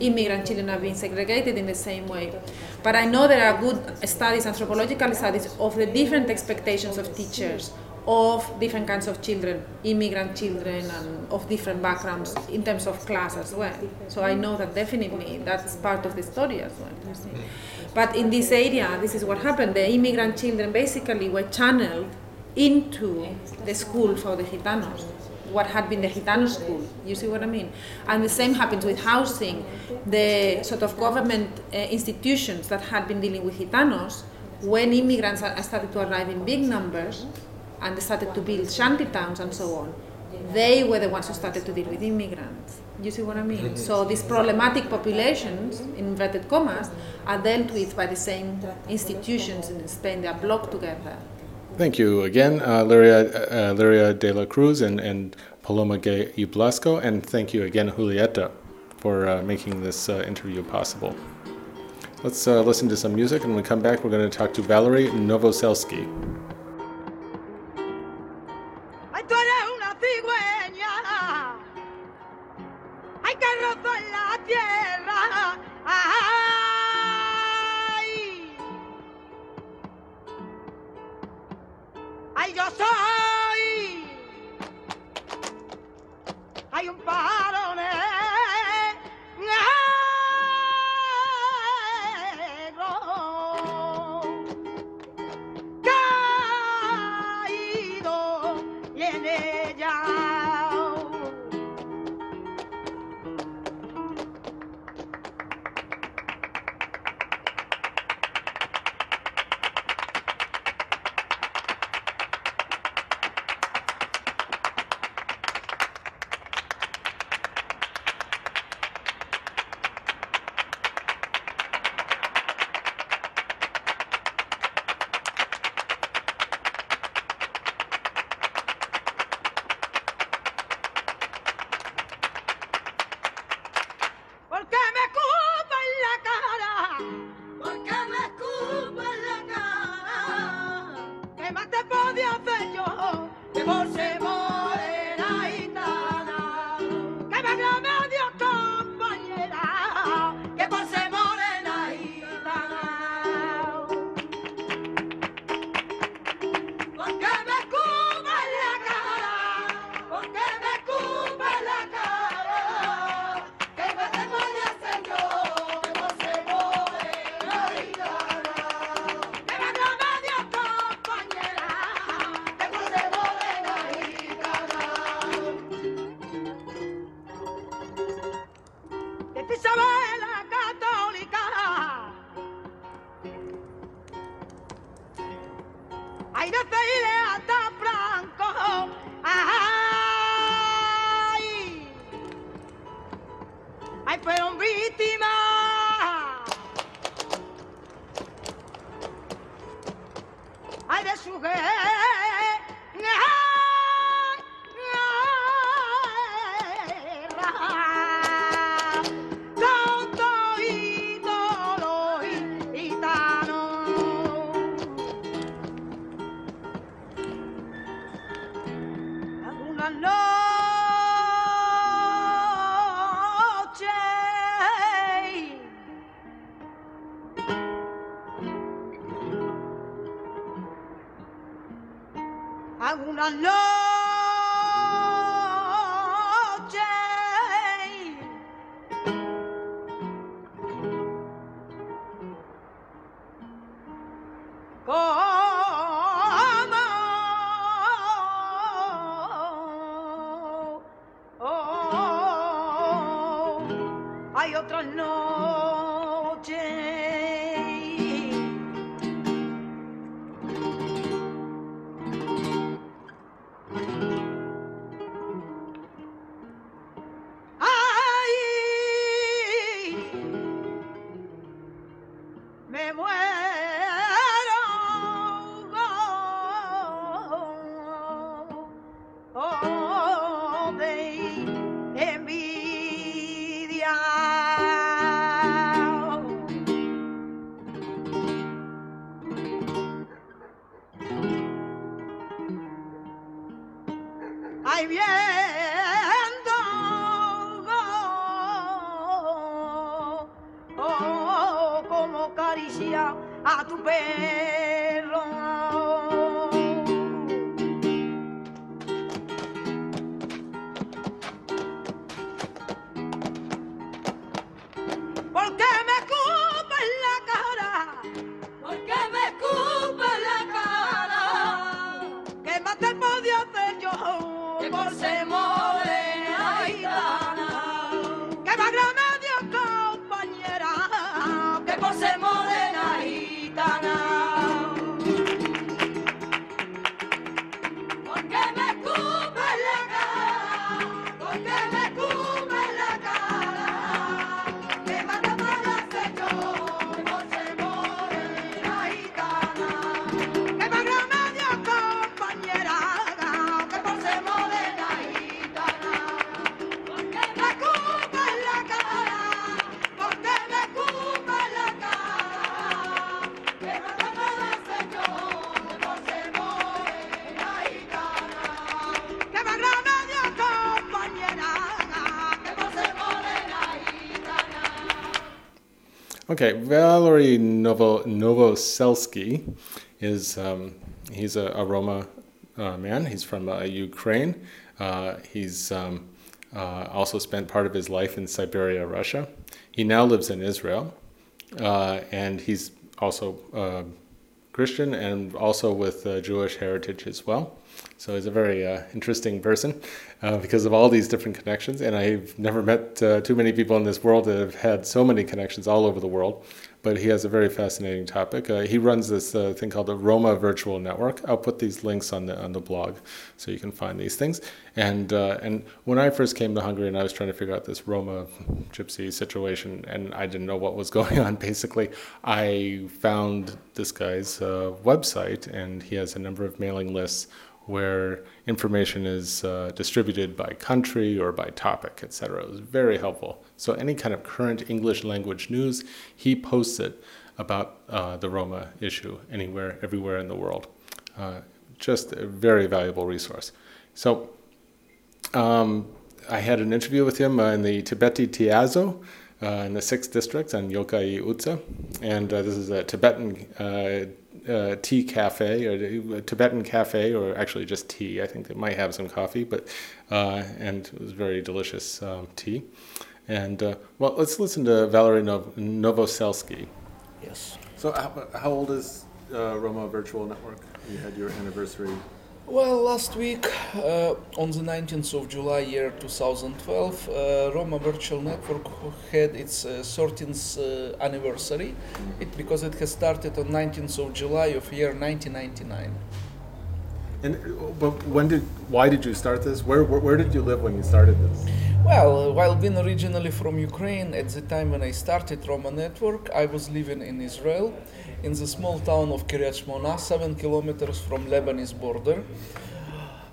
immigrant children are being segregated in the same way. But I know there are good studies, anthropological studies, of the different expectations of teachers of different kinds of children, immigrant children, and of different backgrounds in terms of class as well. So I know that definitely that's part of the story as well. But in this area, this is what happened. The immigrant children basically were channeled into the school for the Gitanos, what had been the Gitano school. You see what I mean? And the same happens with housing. The sort of government uh, institutions that had been dealing with Gitanos, when immigrants started to arrive in big numbers and they started to build shanty towns and so on, they were the ones who started to deal with immigrants. You see what I mean? So these problematic populations, in inverted commas, are dealt with by the same institutions in Spain. They are blocked together. Thank you again, uh, Liria, uh, uh, Liria de la Cruz and, and Paloma Gay y Blasco, and thank you again, Julieta, for uh, making this uh, interview possible. Let's uh, listen to some music, and when we come back, we're going to talk to Valery Novoselsky. que en la tierra. Ah, ah, ah. ¡Ay, yo soy! ¡Hay un parón! ¡Ay! Okay, Valery Novo, Novoselsky is um, he's a, a Roma uh, man. He's from uh, Ukraine. Uh, he's um, uh, also spent part of his life in Siberia, Russia. He now lives in Israel, uh, and he's also uh, Christian and also with uh, Jewish heritage as well. So he's a very uh, interesting person uh, because of all these different connections. And I've never met uh, too many people in this world that have had so many connections all over the world. But he has a very fascinating topic. Uh, he runs this uh, thing called the Roma Virtual Network. I'll put these links on the on the blog so you can find these things. And uh, and when I first came to Hungary and I was trying to figure out this Roma gypsy situation and I didn't know what was going on, basically I found this guy's uh, website and he has a number of mailing lists where information is uh, distributed by country or by topic, etc. It was very helpful. So any kind of current English language news, he posts it about uh, the Roma issue anywhere, everywhere in the world. Uh, just a very valuable resource. So um, I had an interview with him uh, in the Tibeti Teaház uh, in the 6th district on Jókai utca. And uh, this is a Tibetan uh, uh, tea cafe, or Tibetan cafe, or actually just tea. I think they might have some coffee, but uh, and it was very delicious um, tea. And uh, well, let's listen to Valery Nov- Novoselsky. Yes. So, how, how old is uh, Roma Virtual Network? You had your anniversary. Well, last week, uh, on the 19th of July, year 2012, uh, Roma Virtual Network had its uh, 13th uh, anniversary. It, because it has started on 19th of July of year 1999. And but when did why did you start this? Where where, where did you live when you started this? Well, while being originally from Ukraine, at the time when I started Roma Network, I was living in Israel, in the small town of Kiryat Shmona, seven kilometers from Lebanese border.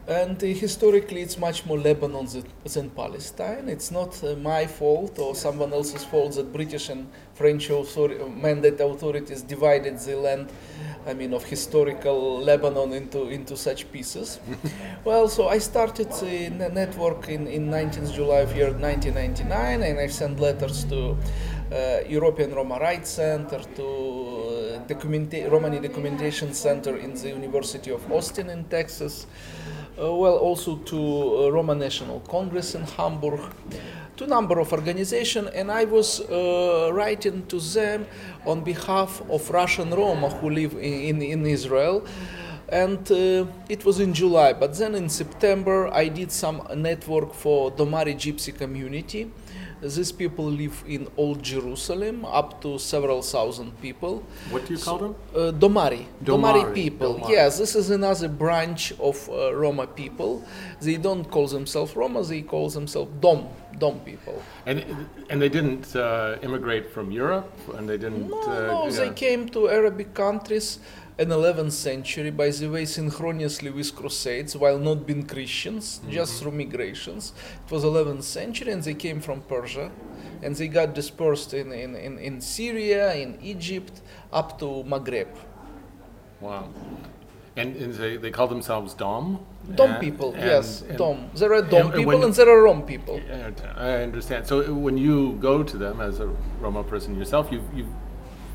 And uh, historically, it's much more Lebanon th- than Palestine. It's not uh, my fault or someone else's fault that British and French mandate authorities divided the land, I mean, of historical Lebanon into, into such pieces. well, so I started the network in, in 19th July of year 1999, and I sent letters to uh, European Roma Rights Center, to uh, documenta- Romani Documentation Center in the University of Austin in Texas, uh, well, also to uh, Roma National Congress in Hamburg, to number of organizations, and I was uh, writing to them on behalf of Russian Roma who live in, in, in Israel. And uh, it was in July, but then in September I did some network for the Domari Gypsy community. These people live in Old Jerusalem, up to several thousand people. What do you call them? Uh, Domari. Domari, Domari, people. Domari. Yes, this is another branch of uh, Roma people. They don't call themselves Roma, they call themselves Dom, Dom people. And and they didn't uh, immigrate from Europe, and they didn't. No, uh, no, they came to Arabic countries in 11th century, by the way, synchronously with Crusades, while not being Christians, just mm-hmm. through migrations. It was 11th century, and they came from Persia, and they got dispersed in, in, in, in Syria, in Egypt, up to Maghreb. Wow. And, and they, they call themselves Dom? Dom And- people, and- yes, and- Dom. There are Dom and people when- and there are Rom people. I understand. So when you go to them as a Roma person yourself, you, you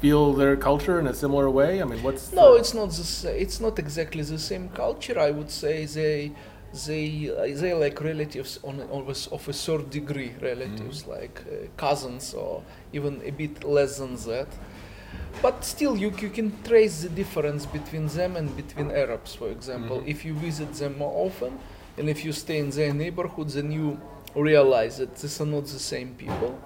feel their culture in a similar way? I mean, what's No, the- it's not the it's not exactly the same culture. I would say they they uh, they like relatives on, a- of, a, s- of a third degree relatives, like uh, cousins or even a bit less than that. But still, you, you can trace the difference between them and between Arabs, for example. If you visit them more often and if you stay in their neighborhood, then you realize that these are not the same people.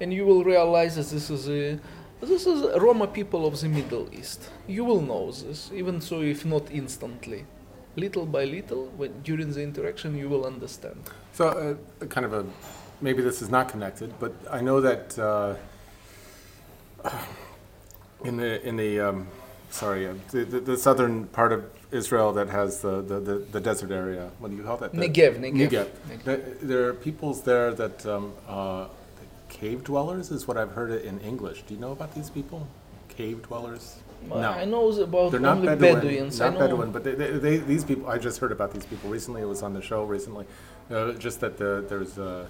And you will realize that this is a this is Roma people of the Middle East. You will know this, even so if not instantly. little by little, when, during the interaction, you will understand. So, uh, kind of a maybe this is not connected, but I know that uh, in the in the um, sorry uh, the, the, the southern part of Israel that has the, the, the, the desert area. What do you call that? The- Negev, Negev. Negev. There- There are peoples there that um, uh, cave dwellers is what I've heard it in English. Do you know about these people? Cave dwellers? Well, I know about They're not Bedouin, Bedouins. Not Bedouin, but they, they, they, these people. I just heard about these people recently. It was on the show recently. Uh, just that the, there's a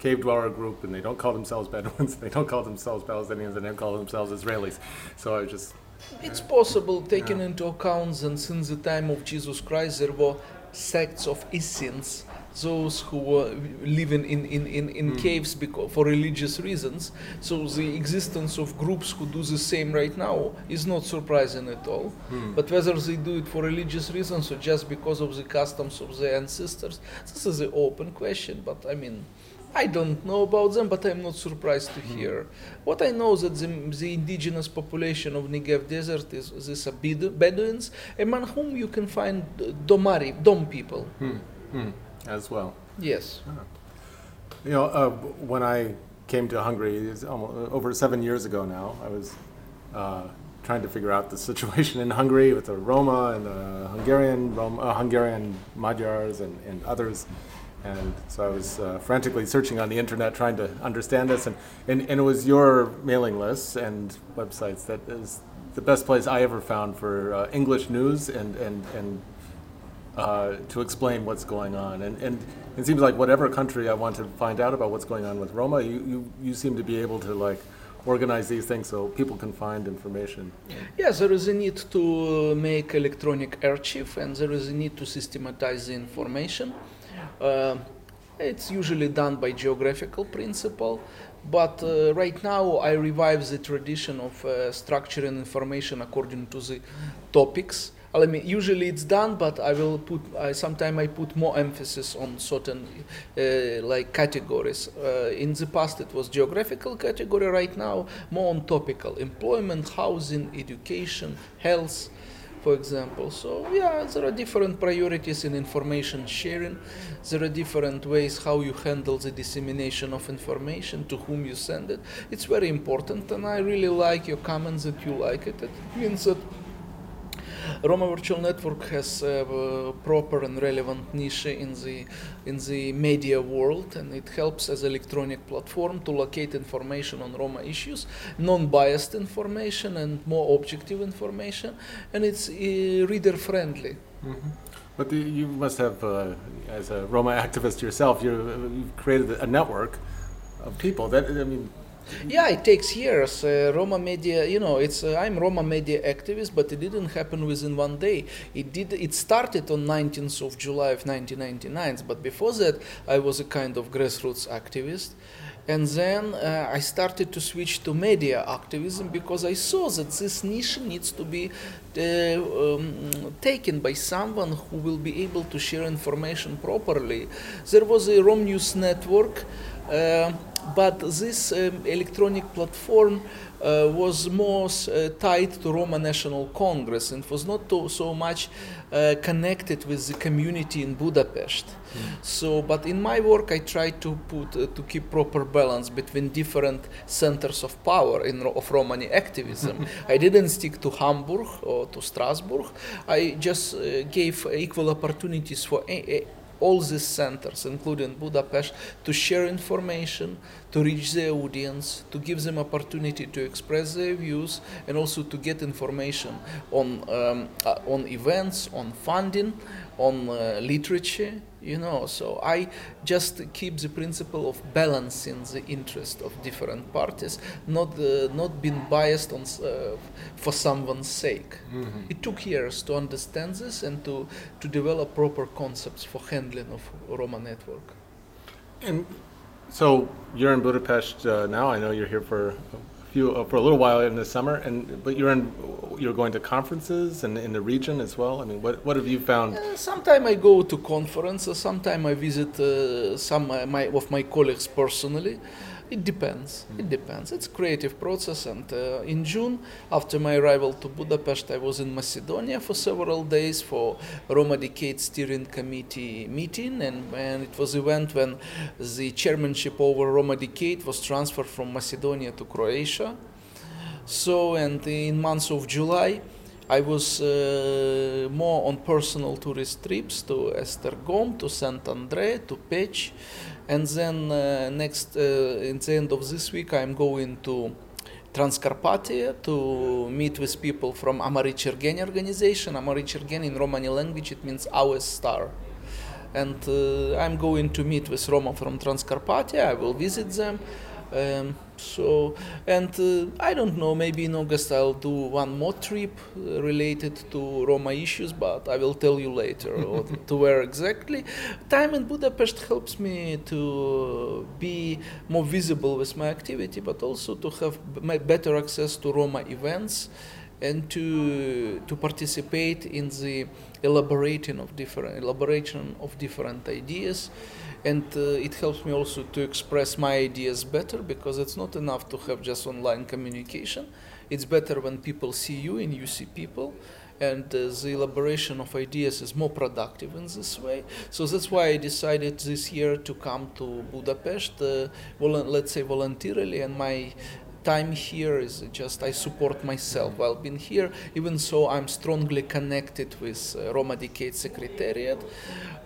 cave dweller group, and they don't call themselves Bedouins. They don't call themselves Palestinians, and they don't call themselves Israelis. So I just It's possible, taking into account that since the time of Jesus Christ, there were sects of Essenes, those who were living in, in, in, in hmm. caves because, for religious reasons. So the existence of groups who do the same right now is not surprising at all. Hmm. But whether they do it for religious reasons or just because of the customs of their ancestors, this is an open question. But I mean, I don't know about them, but I'm not surprised to hmm. hear. What I know is that the, the indigenous population of Negev Desert is these Bedouins, among whom you can find Domari, Dom people. hmm, as well. Yes. You know, uh, when I came to Hungary, it's almost, over seven years ago now, I was uh, trying to figure out the situation in Hungary with the Roma and the Hungarian Roma, uh, Hungarian Magyars and, and others. And so I was uh, frantically searching on the internet trying to understand this. And, and, and it was your mailing lists and websites that is the best place I ever found for uh, English news and, and, and uh, to explain what's going on. And, and it seems like whatever country I want to find out about what's going on with Roma, you, you, you seem to be able to like organize these things so people can find information. Yes, there is a need to make electronic archive and there is a need to systematize the information. Uh, it's usually done by geographical principle, but uh, right now I revive the tradition of uh, structuring information according to the topics. I mean, usually it's done, but I will put. Sometimes I put more emphasis on certain uh, like categories. Uh, in the past, it was geographical category. Right now, more on topical: employment, housing, education, health, for example. So yeah, there are different priorities in information sharing. There are different ways how you handle the dissemination of information, to whom you send it. It's very important, and I really like your comments that you like it. It means that Roma Virtual Network has a proper and relevant niche in the in the media world, and it helps as electronic platform to locate information on Roma issues, non-biased information and more objective information, and it's uh, reader friendly. But the, you must have, uh, as a Roma activist yourself, you've created a network of people that, I mean, Yeah, it takes years. Uh, Roma media, you know, it's uh, I'm Roma media activist, but it didn't happen within one day. It did. It started on 19th of July of 1999, but before that, I was a kind of grassroots activist. And then uh, I started to switch to media activism because I saw that this niche needs to be uh, um, taken by someone who will be able to share information properly. There was a Rom News network. Uh, but this um, electronic platform uh, was more uh, tied to Roma National Congress and was not to, so much uh, connected with the community in Budapest. So, but in my work, I try to put uh, to keep proper balance between different centers of power in of Romani activism. I didn't stick to Hamburg or to Strasbourg. I just uh, gave equal opportunities for a, a, all these centers, including Budapest, to share information, to reach their audience, to give them opportunity to express their views, and also to get information on um, uh, on events, on funding, on uh, literature. You know, so I just keep the principle of balancing the interest of different parties, not uh, not being biased on uh, for someone's sake. It took years to understand this and to to develop proper concepts for handling of Roma network. and so you're in Budapest uh, now. I know you're here for uh, for a little while in the summer, and but you're in, you're going to conferences and in the region as well. I mean, what what have you found? Uh, sometime I go to conferences. Sometimes I visit uh, some uh, my, of my colleagues personally. It depends. It depends. It's creative process. And uh, in June, after my arrival to Budapest, I was in Macedonia for several days for Roma Decade Steering Committee meeting, and, and it was event when the chairmanship over Roma Decade was transferred from Macedonia to Croatia. So, and in months of July, I was uh, more on personal tourist trips to Esztergom, to Szentendre, to Pécs, and then uh, next, uh, in the end of this week, I'm going to Transcarpathia to meet with people from Amari organization. Amari in Romani language it means our star. And uh, I'm going to meet with Roma from Transcarpathia. I will visit them. Um, so, and uh, I don't know, maybe in August I'll do one more trip uh, related to Roma issues, but I will tell you later or to where exactly. Time in Budapest helps me to be more visible with my activity, but also to have better access to Roma events and to to participate in the elaborating of different elaboration of different ideas and uh, it helps me also to express my ideas better because it's not enough to have just online communication. It's better when people see you and you see people and uh, the elaboration of ideas is more productive in this way. So that's why i decided this year to come to budapest uh, let's say voluntarily and my time here is just I support myself while being here, even so I'm strongly connected with uh, Roma Decade Secretariat.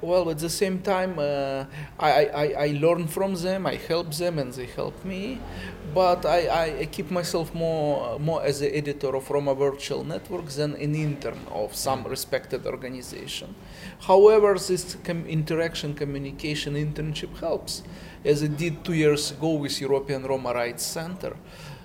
Well, at the same time, uh, I, I, I learn from them, I help them, and they help me. But I, I, keep myself more, more as the editor of Roma Virtual Network than an intern of some respected organization. However, this com- interaction, communication, internship helps, as it did two years ago with European Roma Rights Center.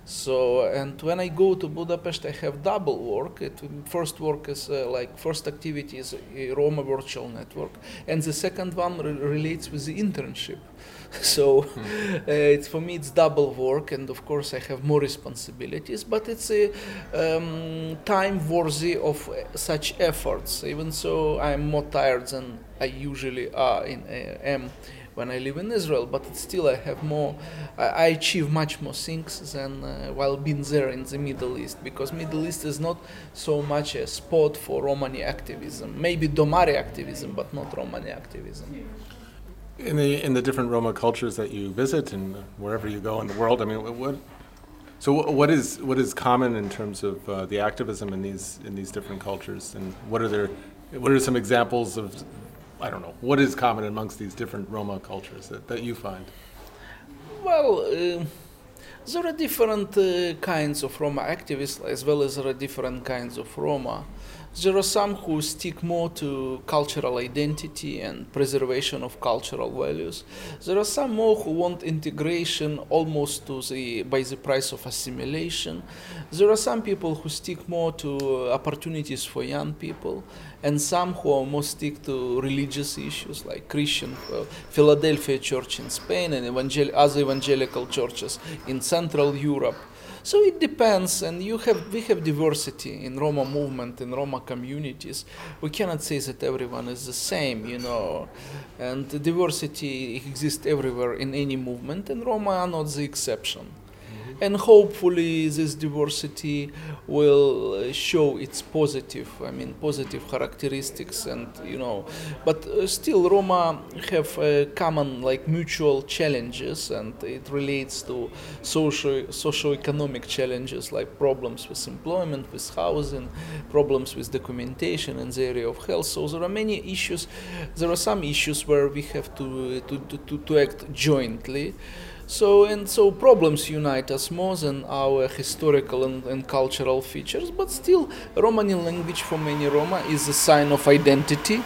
So, and when I go to Budapest, I have double work. It, first work is uh, like first activity is a Roma virtual network, and the second one re- relates with the internship. So, uh, it's for me it's double work, and of course I have more responsibilities. But it's a um, time worthy of uh, such efforts. Even so, I'm more tired than I usually are in uh, am when I live in Israel, but still I have more, I, achieve much more things than uh, while being there in the Middle East, because Middle East is not so much a spot for Romani activism, maybe Domari activism, but not Romani activism. In the in the different Roma cultures that you visit and wherever you go in the world, I mean, what-? So what is what is common in terms of uh, the activism in these in these different cultures, and what are their what are some examples of I don't know what is common amongst these different Roma cultures that, that you find? Well, uh, there are different uh, kinds of Roma activists as well as there are different kinds of Roma. There are some who stick more to cultural identity and preservation of cultural values. There are some more who want integration almost to the by the price of assimilation. There are some people who stick more to opportunities for young people, and some who are more stick to religious issues like Christian uh, Philadelphia Church in Spain and evangel- other evangelical churches in Central Europe. So it depends, and you have we have diversity in Roma movement in Roma communities. We cannot say that everyone is the same, you know, and diversity exists everywhere in any movement, and Roma are not the exception. And hopefully, this diversity will uh, show its positive, I mean, positive characteristics, and you know, but uh, still, Roma have uh, common, like mutual challenges, and it relates to social, socio-economic challenges like problems with employment, with housing, problems with documentation in the area of health. So there are many issues. There are some issues where we have to to, to, to, to act jointly. So and so problems unite us more than our historical and, and cultural features, but still Romani language for many Roma is a sign of identity.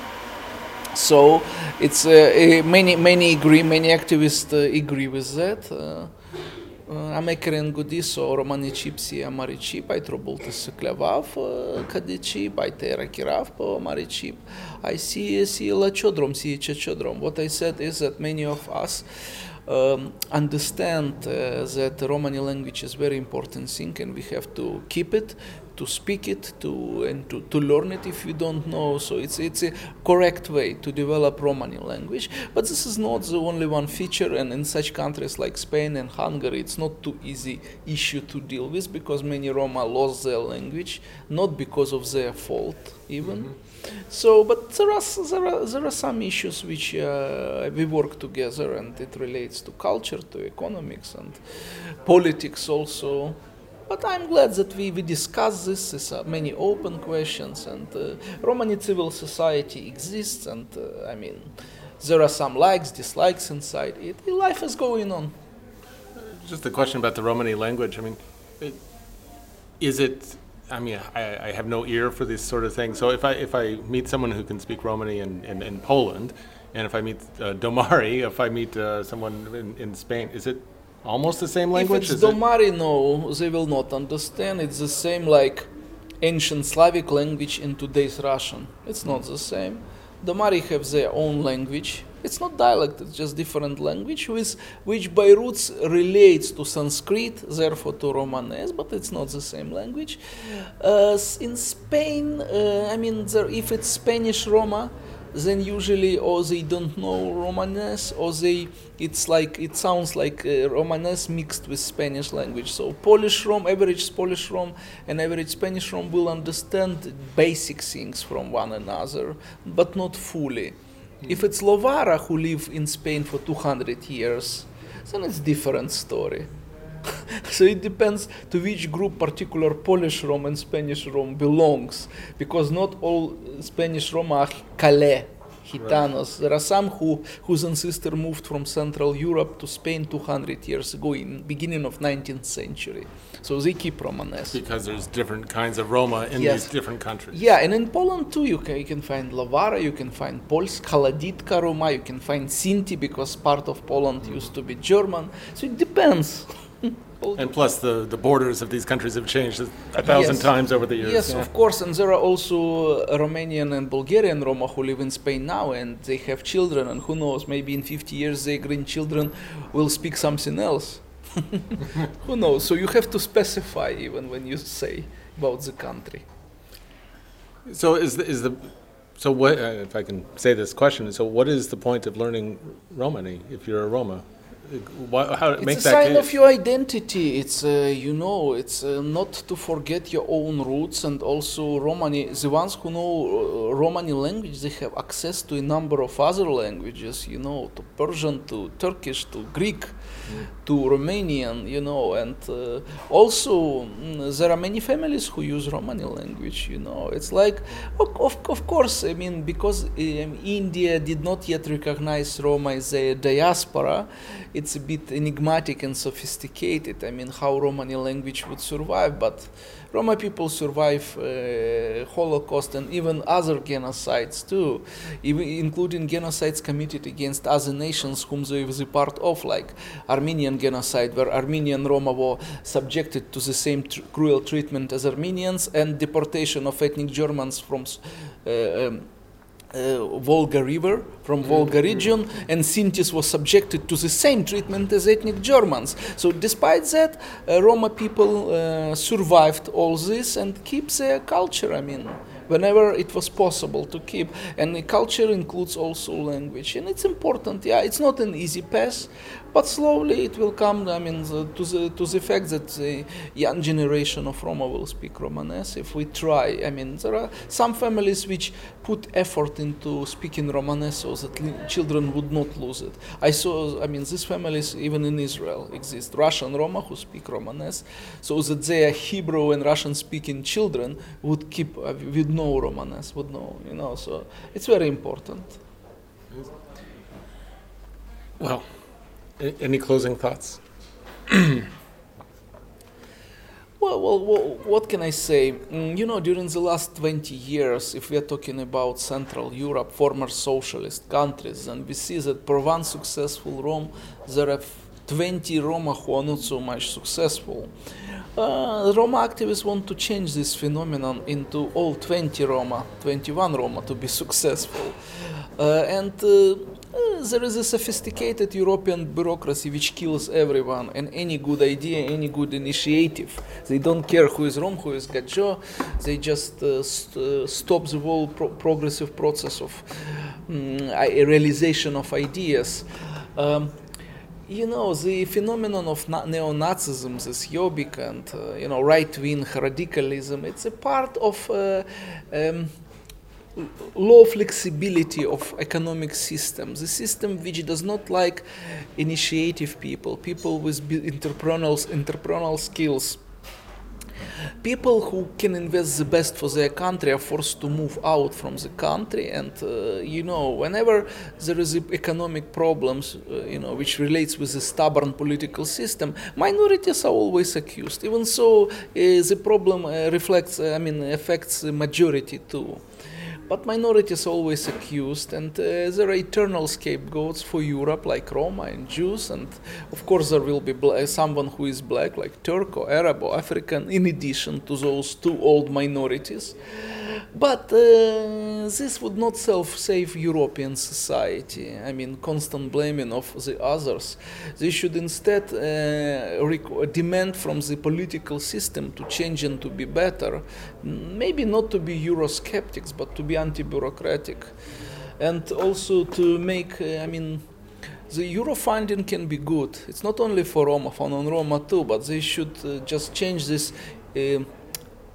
So it's uh, uh, many many agree, many activists uh, agree with that. Uh, American Gudiso romanicipsi amaricip, ai trobultis clevav, cadicip, ai tera kirav po amaricip, I see see la chodrom, see chodrom. What I said is that many of us um, understand uh, that Romani language is very important thing and we have to keep it, to speak it, to and to, to learn it if you don't know. So it's it's a correct way to develop Romani language. But this is not the only one feature, and in such countries like Spain and Hungary, it's not too easy issue to deal with because many Roma lost their language, not because of their fault even. So, but there are, there are there are some issues which uh, we work together, and it relates to culture, to economics, and politics also. But I'm glad that we, we discuss this. There's uh, many open questions, and uh, Romani civil society exists, and uh, I mean, there are some likes, dislikes inside it. Life is going on. Just a question about the Romani language. I mean, it, is it? I mean, I, I have no ear for this sort of thing. So if I if I meet someone who can speak Romani in, in, in Poland, and if I meet uh, Domari, if I meet uh, someone in, in Spain, is it almost the same language? If it's Is it- they will not understand. It's the same like ancient Slavic language in today's Russian. It's not the same. Domari have their own language. It's not dialect, it's just different language with which by roots relates to Sanskrit, therefore to Romanes, but it's not the same language. Uh, in Spain, uh, I mean, there, if it's Spanish Roma, then usually or they don't know Romanes or they it's like it sounds like uh, Romanes mixed with Spanish language. So Polish Rom, average Polish Rom and average Spanish Rom will understand basic things from one another, but not fully. If it's Lovara who live in Spain for 200 years, then it's different story. so it depends to which group particular Polish Rom and Spanish Rom belongs, because not all Spanish Roma are Calé, Gitanos. There are some who whose ancestor moved from Central Europe to Spain 200 years ago, in beginning of 19th century. So they keep Romanes. because there's different kinds of Roma in Yes. these different countries. Yeah, and in Poland too, you can, you can find Lovara, you can find Polsk, Haladitka Roma, you can find Sinti because part of Poland used to be German. So it depends. And plus, the, the borders of these countries have changed a thousand Yes. times over the years. Yes, yeah. of course, and there are also uh, Romanian and Bulgarian Roma who live in Spain now, and they have children, and who knows, maybe in 50 years their grandchildren will speak something else. who knows? So you have to specify even when you say about the country. So is the, is the so what uh, if I can say this question? So what is the point of learning Romani if you're a Roma? Why, how It's make a that sign case? of your identity. It's uh, you know, it's uh, not to forget your own roots and also Romani. The ones who know uh, Romani language, they have access to a number of other languages. You know, to Persian, to Turkish, to Greek, to Romanian. You know, and uh, also mm, there are many families who use Romani language. You know, it's like, of, of, course, I mean, because um, India did not yet recognize Roma as a diaspora, it's a bit enigmatic and sophisticated. I mean, how Romani language would survive, but Roma people survive uh, Holocaust and even other genocides too, even including genocides committed against other nations whom they were part of, like Armenian genocide, where Armenian Roma were subjected to the same tr- cruel treatment as Armenians, and deportation of ethnic Germans from uh, um, uh, Volga River from Volga region, and Sintis was subjected to the same treatment as ethnic Germans. So, despite that, uh, Roma people uh, survived all this and keep their culture. I mean, whenever it was possible to keep, and the culture includes also language, and it's important. Yeah, it's not an easy path, but slowly it will come. I mean, the, to the to the fact that the young generation of Roma will speak Romanes if we try. I mean, there are some families which put effort into speaking Romanes so that children would not lose it. I saw. I mean, these families even in Israel exist. Russian Roma who speak Romanes, so that their Hebrew and Russian-speaking children would keep uh, would know Romanes, would know. You know, so it's very important. Well, any closing thoughts? Well, well, well, what can I say? Mm, you know, during the last 20 years, if we are talking about Central Europe, former socialist countries, and we see that for one successful Rome, there are 20 Roma who are not so much successful. Uh, Roma activists want to change this phenomenon into all 20 Roma, 21 Roma to be successful. Uh, and uh, uh, there is a sophisticated European bureaucracy which kills everyone and any good idea, any good initiative. They don't care who is Rom, who is Gajo. They just uh, st- uh, stop the whole pro- progressive process of i- realization of ideas. Um, you know the phenomenon of na- neo-Nazism, this Jobbik and uh, you know right-wing radicalism. It's a part of uh, um, low flexibility of economic system, the system which does not like initiative people, people with entrepreneurial, entrepreneurial skills. People who can invest the best for their country are forced to move out from the country, and uh, you know, whenever there is economic problems, uh, you know, which relates with the stubborn political system, minorities are always accused. Even so, uh, the problem uh, reflects, I mean, affects the majority too. But minorities always accused, and uh, there are eternal scapegoats for Europe, like Roma and Jews, and of course there will be someone who is black, like Turk or Arab or African, in addition to those two old minorities. But uh, this would not self-save European society. I mean, constant blaming of the others. They should instead uh, demand from the political system to change and to be better. Maybe not to be Eurosceptics, but to be anti-bureaucratic, and also to make. Uh, I mean. The Euro funding can be good. It's not only for Roma, for non-Roma too, but they should uh, just change this uh,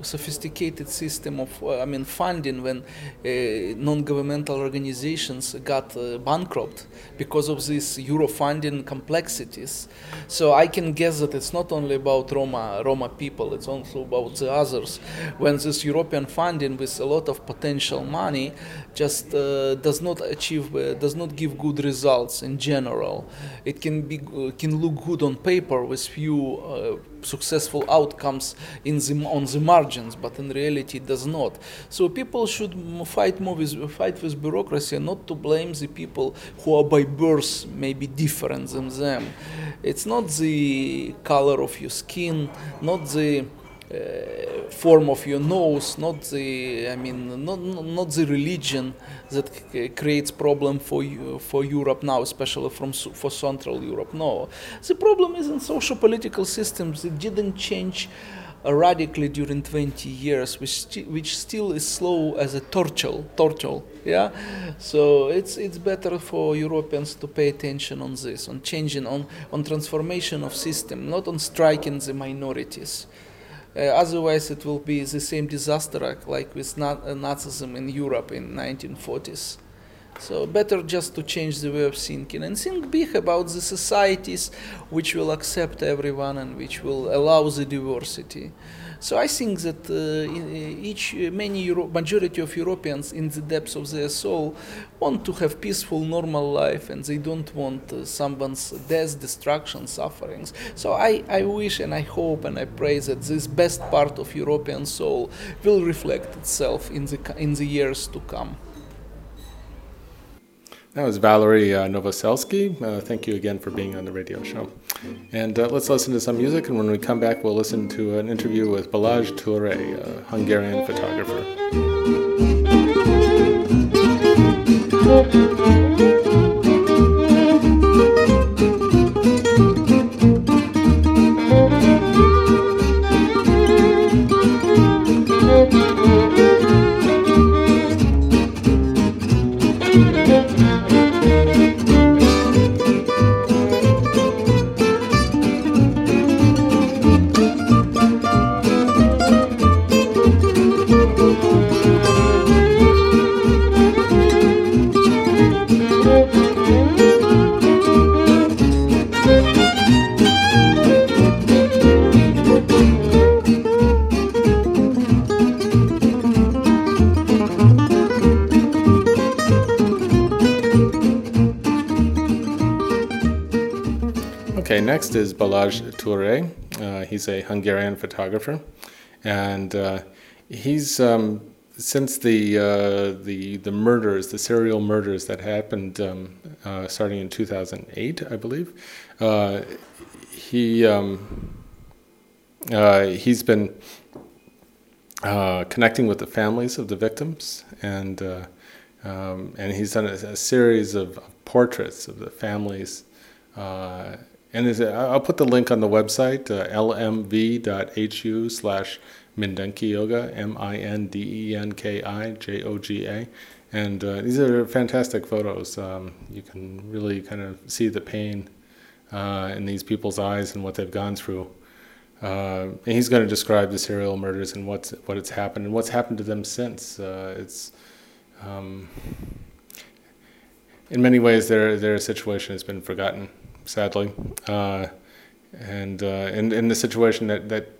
sophisticated system of uh, I mean funding when uh, non-governmental organizations got uh, bankrupt because of these euro funding complexities. So I can guess that it's not only about Roma Roma people it's also about the others. When this European funding with a lot of potential money just uh, does not achieve uh, does not give good results in general it can be uh, can look good on paper with few uh, successful outcomes in the, on the margins, but in reality it does not. So people should fight more with fight with bureaucracy and not to blame the people who are by birth maybe different than them. It's not the color of your skin, not the uh, form of your nose, not the I mean not not the religion that c- creates problem for you, for Europe now, especially from for Central Europe. No, the problem is in social political systems. It didn't change radically during 20 years, which which still is slow as a torture. Torture, yeah. So it's it's better for Europeans to pay attention on this, on changing, on on transformation of system, not on striking the minorities. Uh, otherwise, it will be the same disaster like- with na- uh, Nazism in Europe in 1940s. So better just to change the way of thinking and think big about the societies which will accept everyone and which will allow the diversity. So I think that uh, uh, each uh, many Euro- majority of Europeans in the depths of their soul want to have peaceful normal life and they don't want someone's death, destruction, sufferings. So I, I wish and I hope and I pray that this best part of European soul will reflect itself in the in the years to come. That was Valery uh, Novoselsky. Uh, thank you again for being on the radio show. And uh, let's listen to some music, and when we come back, we'll listen to an interview with Balázs Touré, a Hungarian photographer. Next is Balázs Touré. Uh, he's a Hungarian photographer, and uh, he's um, since the uh, the the murders, the serial murders that happened um, uh, starting in 2008, I believe. Uh, he um, uh, he's been connecting with the families of the victims and Um, and he's done a, a series of portraits of the families. And I'll put the link on the website, uh, lmv.hu slash Mindenki Joga, M I N D E N K I J O G A. And uh, these are fantastic photos. Um, you can really kind of see the pain uh, in these people's eyes and what they've gone through. Uh, and he's going to describe the serial murders and what's what has happened and what's happened to them since. Uh, it's um, in many ways their their situation has been forgotten, sadly, uh, and uh, and and the situation that that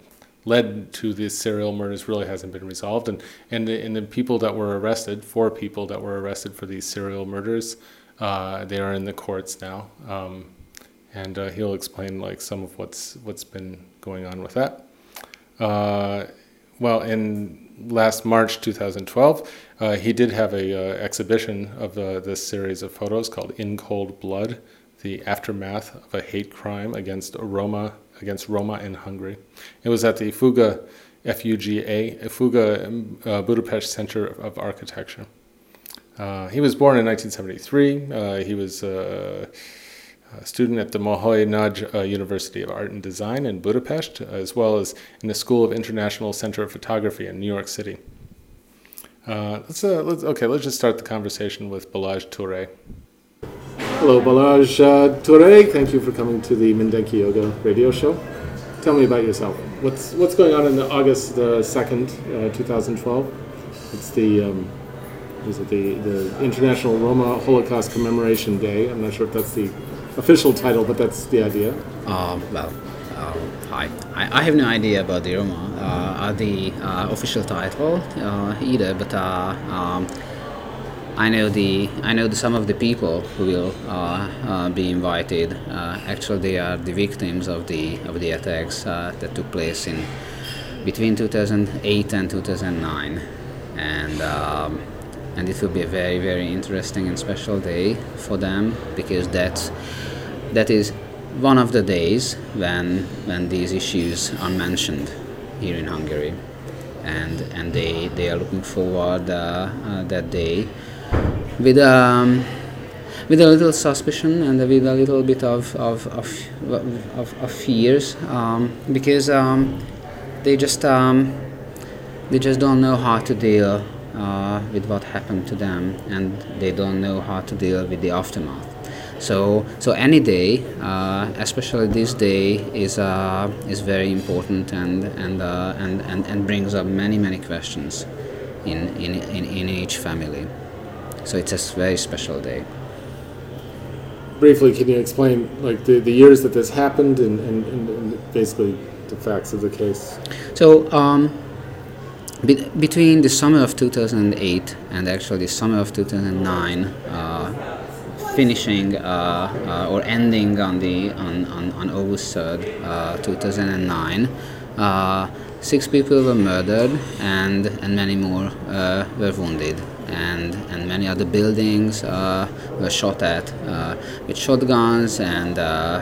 led to these serial murders really hasn't been resolved. And and the, and the people that were arrested, four people that were arrested for these serial murders, uh, they are in the courts now. Um, and uh, he'll explain like some of what's what's been going on with that. Uh, well, in last March 2012, uh, he did have a uh, exhibition of uh, this series of photos called "In Cold Blood: The Aftermath of a Hate Crime Against Roma against Roma in Hungary." It was at the Fuga FUGA Fuga uh, Budapest Center of Architecture. Uh, he was born in 1973. Uh, he was a student at the Moholy Nagy uh, University of Art and Design in Budapest, as well as in the School of International Center of Photography in New York City. Uh, let's, uh, let's, okay, let's just start the conversation with Balázs Touré. Hello, Balázs uh, Touré. Thank you for coming to the Mindenki Joga radio show. Tell me about yourself. What's, what's going on in the August uh, 2nd, 2012? It's the um, is it the, the International Roma Holocaust Commemoration Day. I'm not sure if that's the official title, but that's the idea. Uh, well, uh, hi. I, I have no idea about the Roma, uh, the uh, official title uh, either, but uh, um, I know the I know the, some of the people who will be invited. actually, they are the victims of the of the attacks that took place in between 2008 and 2009, and. Um, and it will be a very very interesting and special day for them because that's that is one of the days when when these issues are mentioned here in Hungary and and they they are looking forward uh, uh, that day with um, with a little suspicion and with a little bit of of of, of, of fears um, because um, they just um, they just don't know how to deal uh, with what happened to them and they don't know how to deal with the aftermath. So, so any day, uh, especially this day, is uh, is very important and and, uh, and and and brings up many many questions in in, in, in each family. So it's a very special day. Briefly, can you explain like the, the years that this happened and, and, and basically the facts of the case? So. Um, be- between the summer of 2008 and actually the summer of 2009, uh, finishing uh, uh, or ending on the on, on, on August 3rd, uh, 2009, six people were murdered and and many more were wounded and and many other buildings uh, were shot at uh, with shotguns and uh,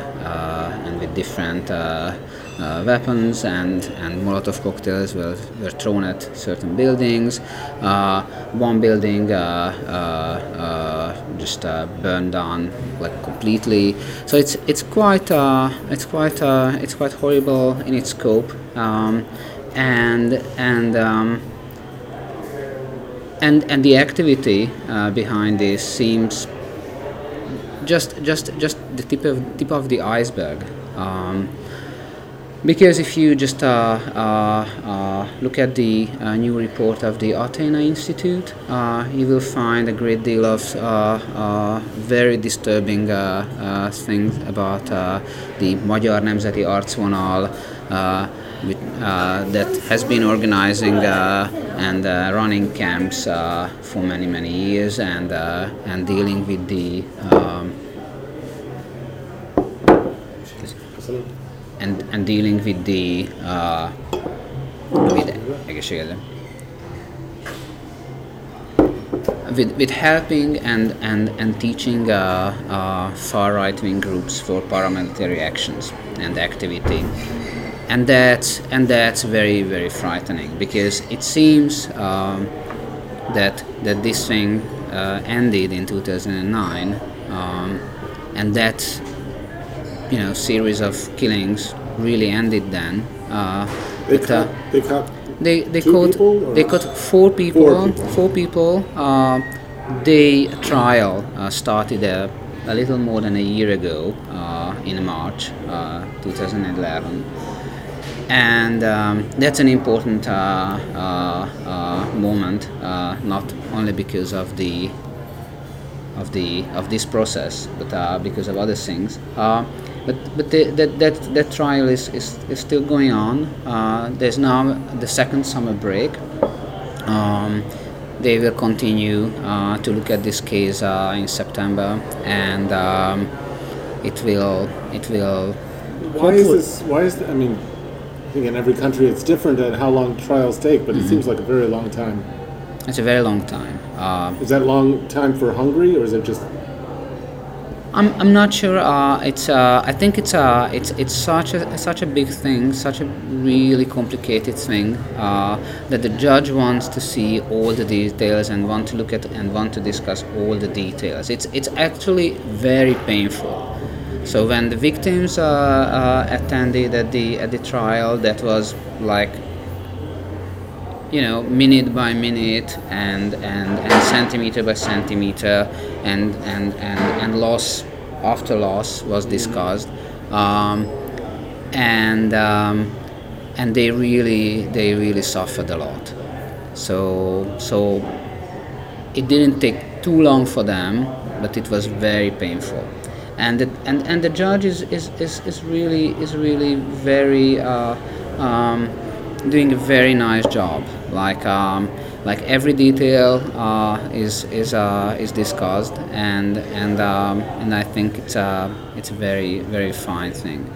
and with different uh, weapons and, and Molotov cocktails were, were thrown at certain buildings. Uh, one building uh, just burned down like completely. So it's it's quite it's quite it's quite horrible in its scope, um, and and. Um, and, and the activity behind this seems just just just the tip of tip of the iceberg. Um, because if you just uh, uh, uh, look at the uh, new report of the Athena Institute, uh, you will find a great deal of uh, very disturbing things about the Magyar Nemzeti Arcvonal that has been organizing and running camps for many many years and and dealing with the um, and, and dealing with the uh, with with, with helping and, and, and teaching uh, uh, far right wing groups for paramilitary actions and activity. And that's, and that's very, very frightening because it seems um, that, that this thing uh, ended in 2009, um, and that you know series of killings really ended then. Uh, They but, uh, caught, they caught they they caught they caught four people. Four people. Four. Uh, the trial uh, started a, a little more than a year ago uh, in March uh, 2011, and um, that's an important uh, uh, uh, moment, uh, not only because of the of the of this process, but uh, because of other things. Uh, but but the, that that that trial is, is, is still going on. Uh, there's now the second summer break. Um, they will continue uh, to look at this case uh, in September, and um, it will it will. Why is this? Why is? I mean, think in every country it's different at how long trials take, but it seems like a very long time. It's a very long time. Uh, Is that long time for Hungary, or is it just? I'm, I'm not sure. Uh, it's uh, I think it's uh, it's it's such a such a big thing, such a really complicated thing uh, that the judge wants to see all the details and want to look at and want to discuss all the details. It's it's actually very painful. So when the victims uh, uh, attended at the at the trial, that was like you know minute by minute and and, and centimeter by centimeter and and and, and loss after loss was discussed. Um, and um, and they really they really suffered a lot. So so it didn't take too long for them but it was very painful and the, and and the judge is is, is, is really is really very uh, um, doing a very nice job. Like um, like every detail uh, is is uh, is discussed, and and um, and I think it's a it's a very very fine thing.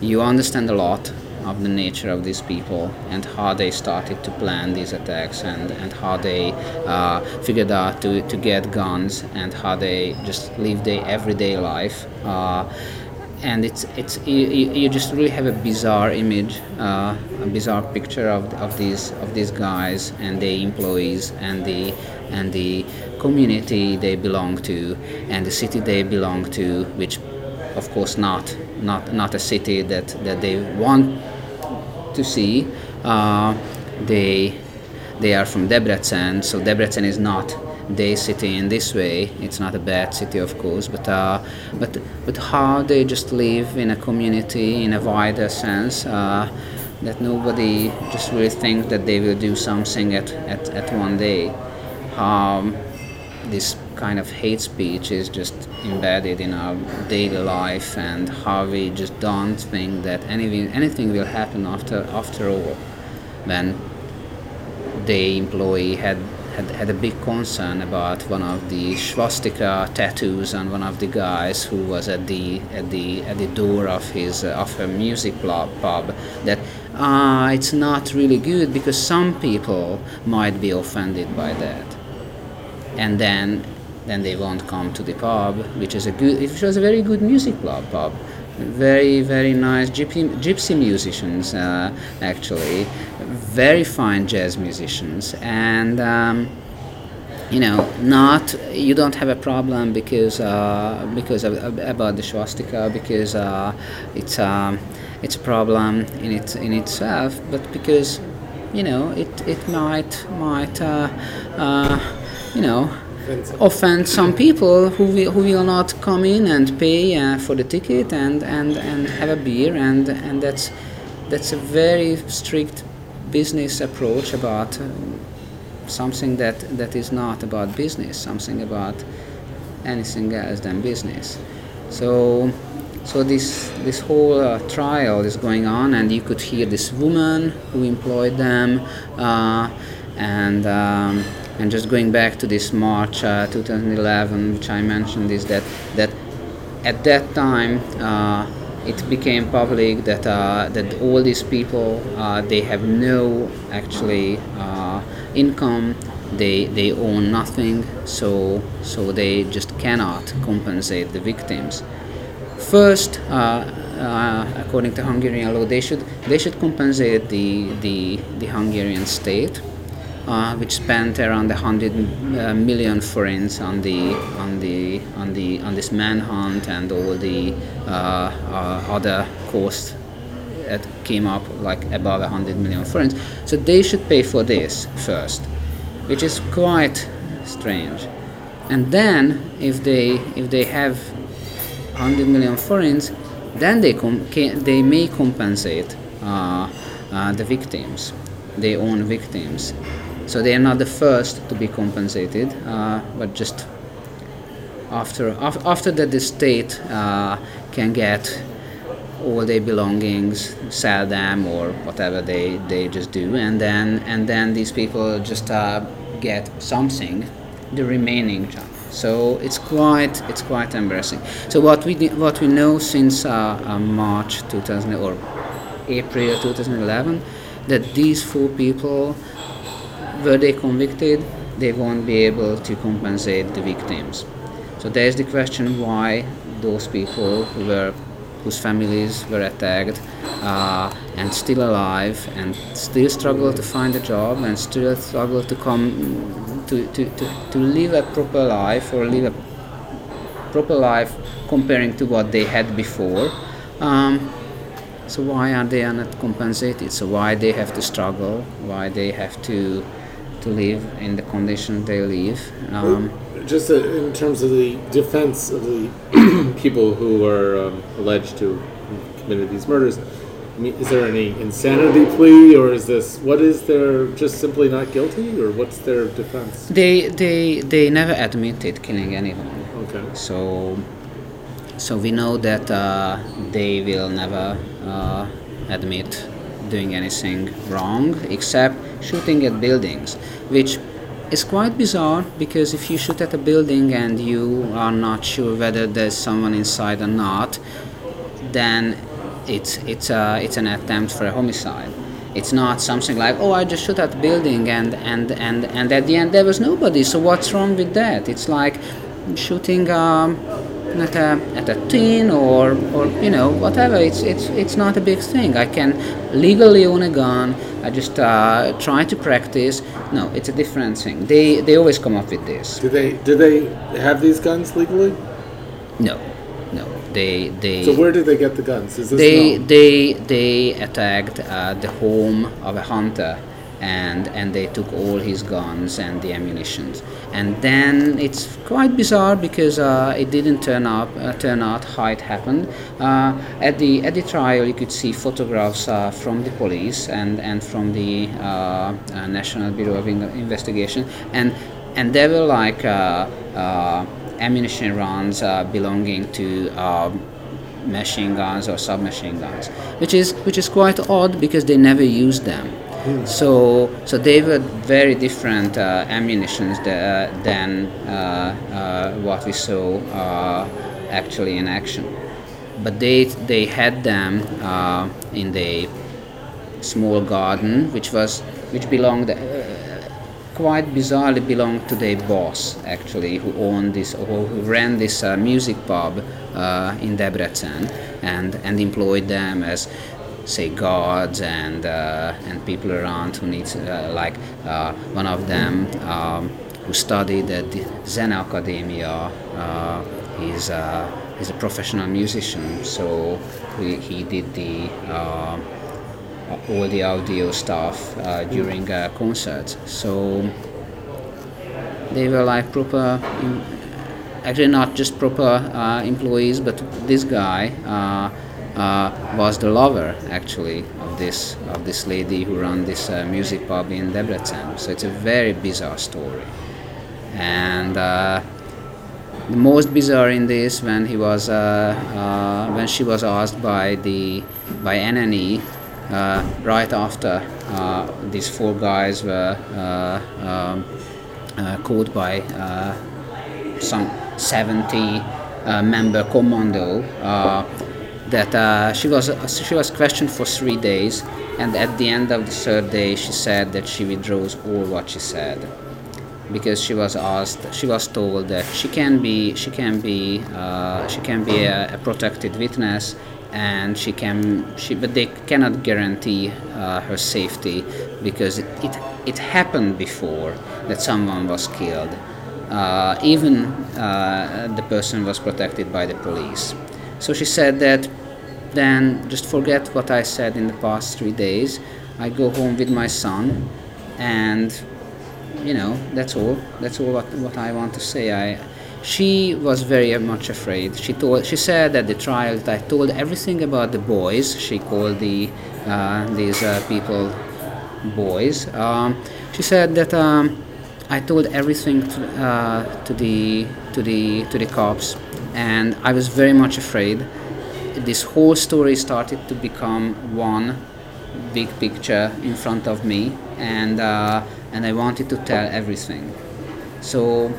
You understand a lot of the nature of these people and how they started to plan these attacks and, and how they uh, figured out to, to get guns and how they just live their everyday life. Uh, and it's it's you, you just really have a bizarre image, uh, a bizarre picture of, of these of these guys and the employees and the and the community they belong to and the city they belong to, which of course not not not a city that, that they want to see. Uh, they they are from Debrecen, so Debrecen is not their city in this way. It's not a bad city, of course, but uh, but but how they just live in a community in a wider sense. Uh, that nobody just really thinks that they will do something at, at, at one day. Um, this kind of hate speech is just embedded in our daily life and how we just don't think that anything anything will happen after after all when the employee had, had had a big concern about one of the swastika tattoos on one of the guys who was at the at the at the door of his uh, of a music pub, pub that ah it's not really good because some people might be offended by that. And then then they won't come to the pub, which is a good, which was a very good music club pub. Very, very nice gypsy, gypsy musicians, uh, actually, very fine jazz musicians, and um, you know, not you don't have a problem because uh, because of, about the swastika because uh, it's um, it's a problem in it in itself, but because you know it it might might uh, uh, you know offend some people who will, who will not come in and pay uh, for the ticket and, and, and have a beer and and that's that's a very strict business approach about uh, something that, that is not about business, something about anything else than business. So, so this this whole uh, trial is going on, and you could hear this woman who employed them, uh, and um, and just going back to this March uh, 2011, which I mentioned, is that that at that time uh, it became public that uh, that all these people uh, they have no actually uh, income. They they own nothing. So so they just cannot compensate the victims. First uh, uh, according to Hungarian law they should they should compensate the the, the Hungarian state uh, which spent around 100 uh, million forints on the on the on the on this manhunt and all the uh, uh, other costs that came up like above 100 million forints. So they should pay for this first, which is quite strange. And then if they if they have 100 million forints, then they com- they may compensate uh, uh, the victims, their own victims. So they are not the first to be compensated, uh, but just after af- after that the state uh, can get all their belongings, sell them or whatever they, they just do, and then and then these people just uh, get something, the remaining chunk. So it's quite it's quite embarrassing. So what we what we know since uh, uh, March 2000 or April 2011 that these four people were they convicted they won't be able to compensate the victims. So there's the question why those people who were whose families were attacked uh, and still alive and still struggle to find a job and still struggle to come to, to, to, to live a proper life or live a proper life comparing to what they had before. Um, so why are they not compensated? So why they have to struggle? Why they have to to live in the condition they live? Um, Just uh, in terms of the defense of the people who are um, alleged to have committed these murders, I mean, is there any insanity plea, or is this what is their just simply not guilty, or what's their defense? they they they never admitted killing anyone. Okay. So so we know that uh, they will never uh, admit doing anything wrong except shooting at buildings, which is quite bizarre because if you shoot at a building and you are not sure whether there's someone inside or not, then it's it's a, it's an attempt for a homicide. It's not something like oh I just shot at the building and and and and at the end there was nobody. So what's wrong with that? It's like shooting um, at a at a tin or or you know whatever. It's it's it's not a big thing. I can legally own a gun. I just uh, try to practice. No, it's a different thing. They they always come up with this. Do they do they have these guns legally? No, no. They they. So where did they get the guns? Is this they known? they they attacked uh, the home of a hunter and and they took all his guns and the ammunition and then it's quite bizarre because uh, it didn't turn up uh, turn out how it happened uh, at the at the trial you could see photographs uh, from the police and and from the uh, uh, National Bureau of In- Investigation and and they were like ammunition rounds belonging to um, machine guns or submachine guns, which is which is quite odd because they never used them. So so they were very different uh, ammunitions tha- than uh, uh, what we saw uh, actually in action. But they they had them uh, in the small garden, which was which belonged. Uh, quite bizarrely belonged to their boss actually who owned this or who ran this uh, music pub uh, in Debrecen and and employed them as say guards and uh, and people around who needs uh, like uh, one of them um, who studied at the Zeneakadémia he's he's a professional musician so he, he did the all the audio stuff uh, during uh, concerts. So they were like proper, actually not just proper uh, employees, but this guy uh, was the lover actually of this of this lady who ran this uh, music pub in Debrecen. So it's a very bizarre story, and. Uh, the most bizarre in this when he was uh, uh, when she was asked by the by NNI uh, right after these four guys were um, caught by some 70 uh, member commando that uh, she was she was questioned for three days and at the end of the third day she said that she withdraws all what she said. Because she was asked she was told that she can be she can be uh, she can be a, a protected witness and she can she but they cannot guarantee uh, her safety because it, it it happened before that someone was killed. Uh, even uh, the person was protected by the police. So she said that then just forget what I said in the past three days I go home with my son and you know that's all that's all what, what I want to say I she was very much afraid. She told, she said at the trial that I told everything about the boys. She called the uh, these uh, people boys. Um, she said that um, I told everything to, uh, to the to the to the cops, and I was very much afraid. This whole story started to become one big picture in front of me, and uh, and I wanted to tell everything. So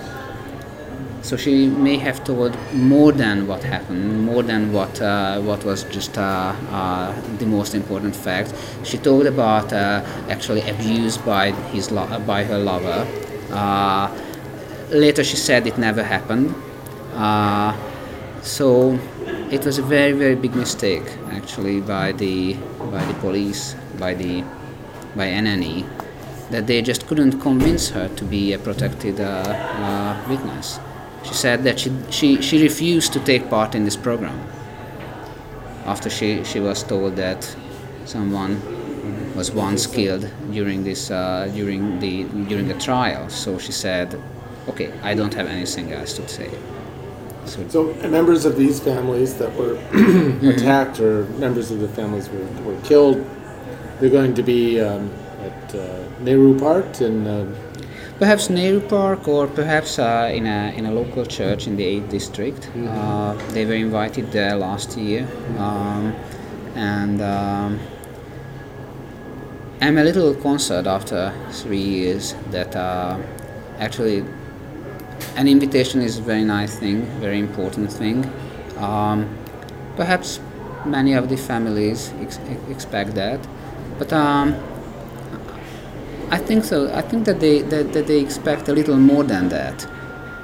so she may have told more than what happened, more than what uh, what was just uh, uh, the most important fact. She told about uh, actually abuse by his lo- by her lover. Uh, later, she said it never happened. Uh, so it was a very very big mistake actually by the by the police by the by NNI that they just couldn't convince her to be a protected witness. She said that she, she, she refused to take part in this program after she, she was told that someone was once killed during this uh, during the during the trial. So she said, "Okay, I don't have anything else to say." So, so members of these families that were attacked, or members of the families were, were killed, they're going to be um, at uh, Nehru Park in uh, perhaps Nehru Park or perhaps uh, in, a, in a local church in the 8th district. Mm-hmm. Uh, they were invited there last year. Um, and um, I'm a little concerned after three years that uh, actually an invitation is a very nice thing, very important thing. Um, perhaps many of the families ex- expect that, but um, I think so. I think that they that, that they expect a little more than that.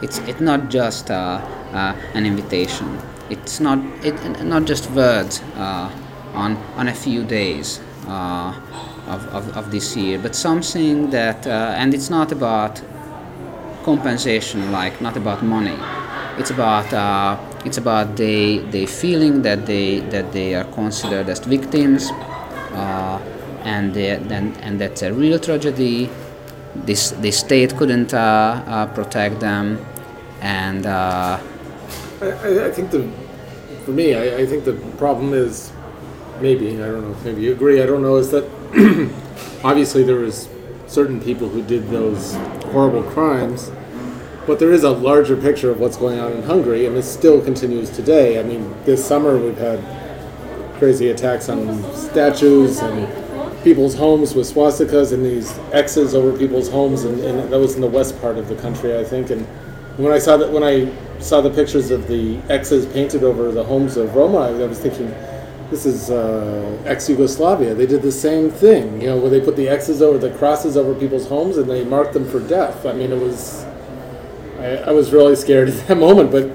It's it's not just uh, uh, an invitation. It's not it not just words uh, on on a few days uh, of, of, of this year, but something that uh, and it's not about compensation, like not about money. It's about uh, it's about the the feeling that they that they are considered as victims and then and that's a real tragedy. This the state couldn't uh, uh, protect them, and uh, I, I, think the for me, I, I think the problem is maybe I don't know. Maybe you agree. I don't know. Is that obviously there was certain people who did those horrible crimes, but there is a larger picture of what's going on in Hungary, and this still continues today. I mean, this summer we've had crazy attacks on statues and people's homes with swastikas and these X's over people's homes, and, and, that was in the west part of the country, I think. And when I saw that, when I saw the pictures of the X's painted over the homes of Roma, I, was thinking, this is uh, ex-Yugoslavia. They did the same thing, you know, where they put the X's over the crosses over people's homes and they marked them for death. I mean, it was, I, I was really scared at that moment, but,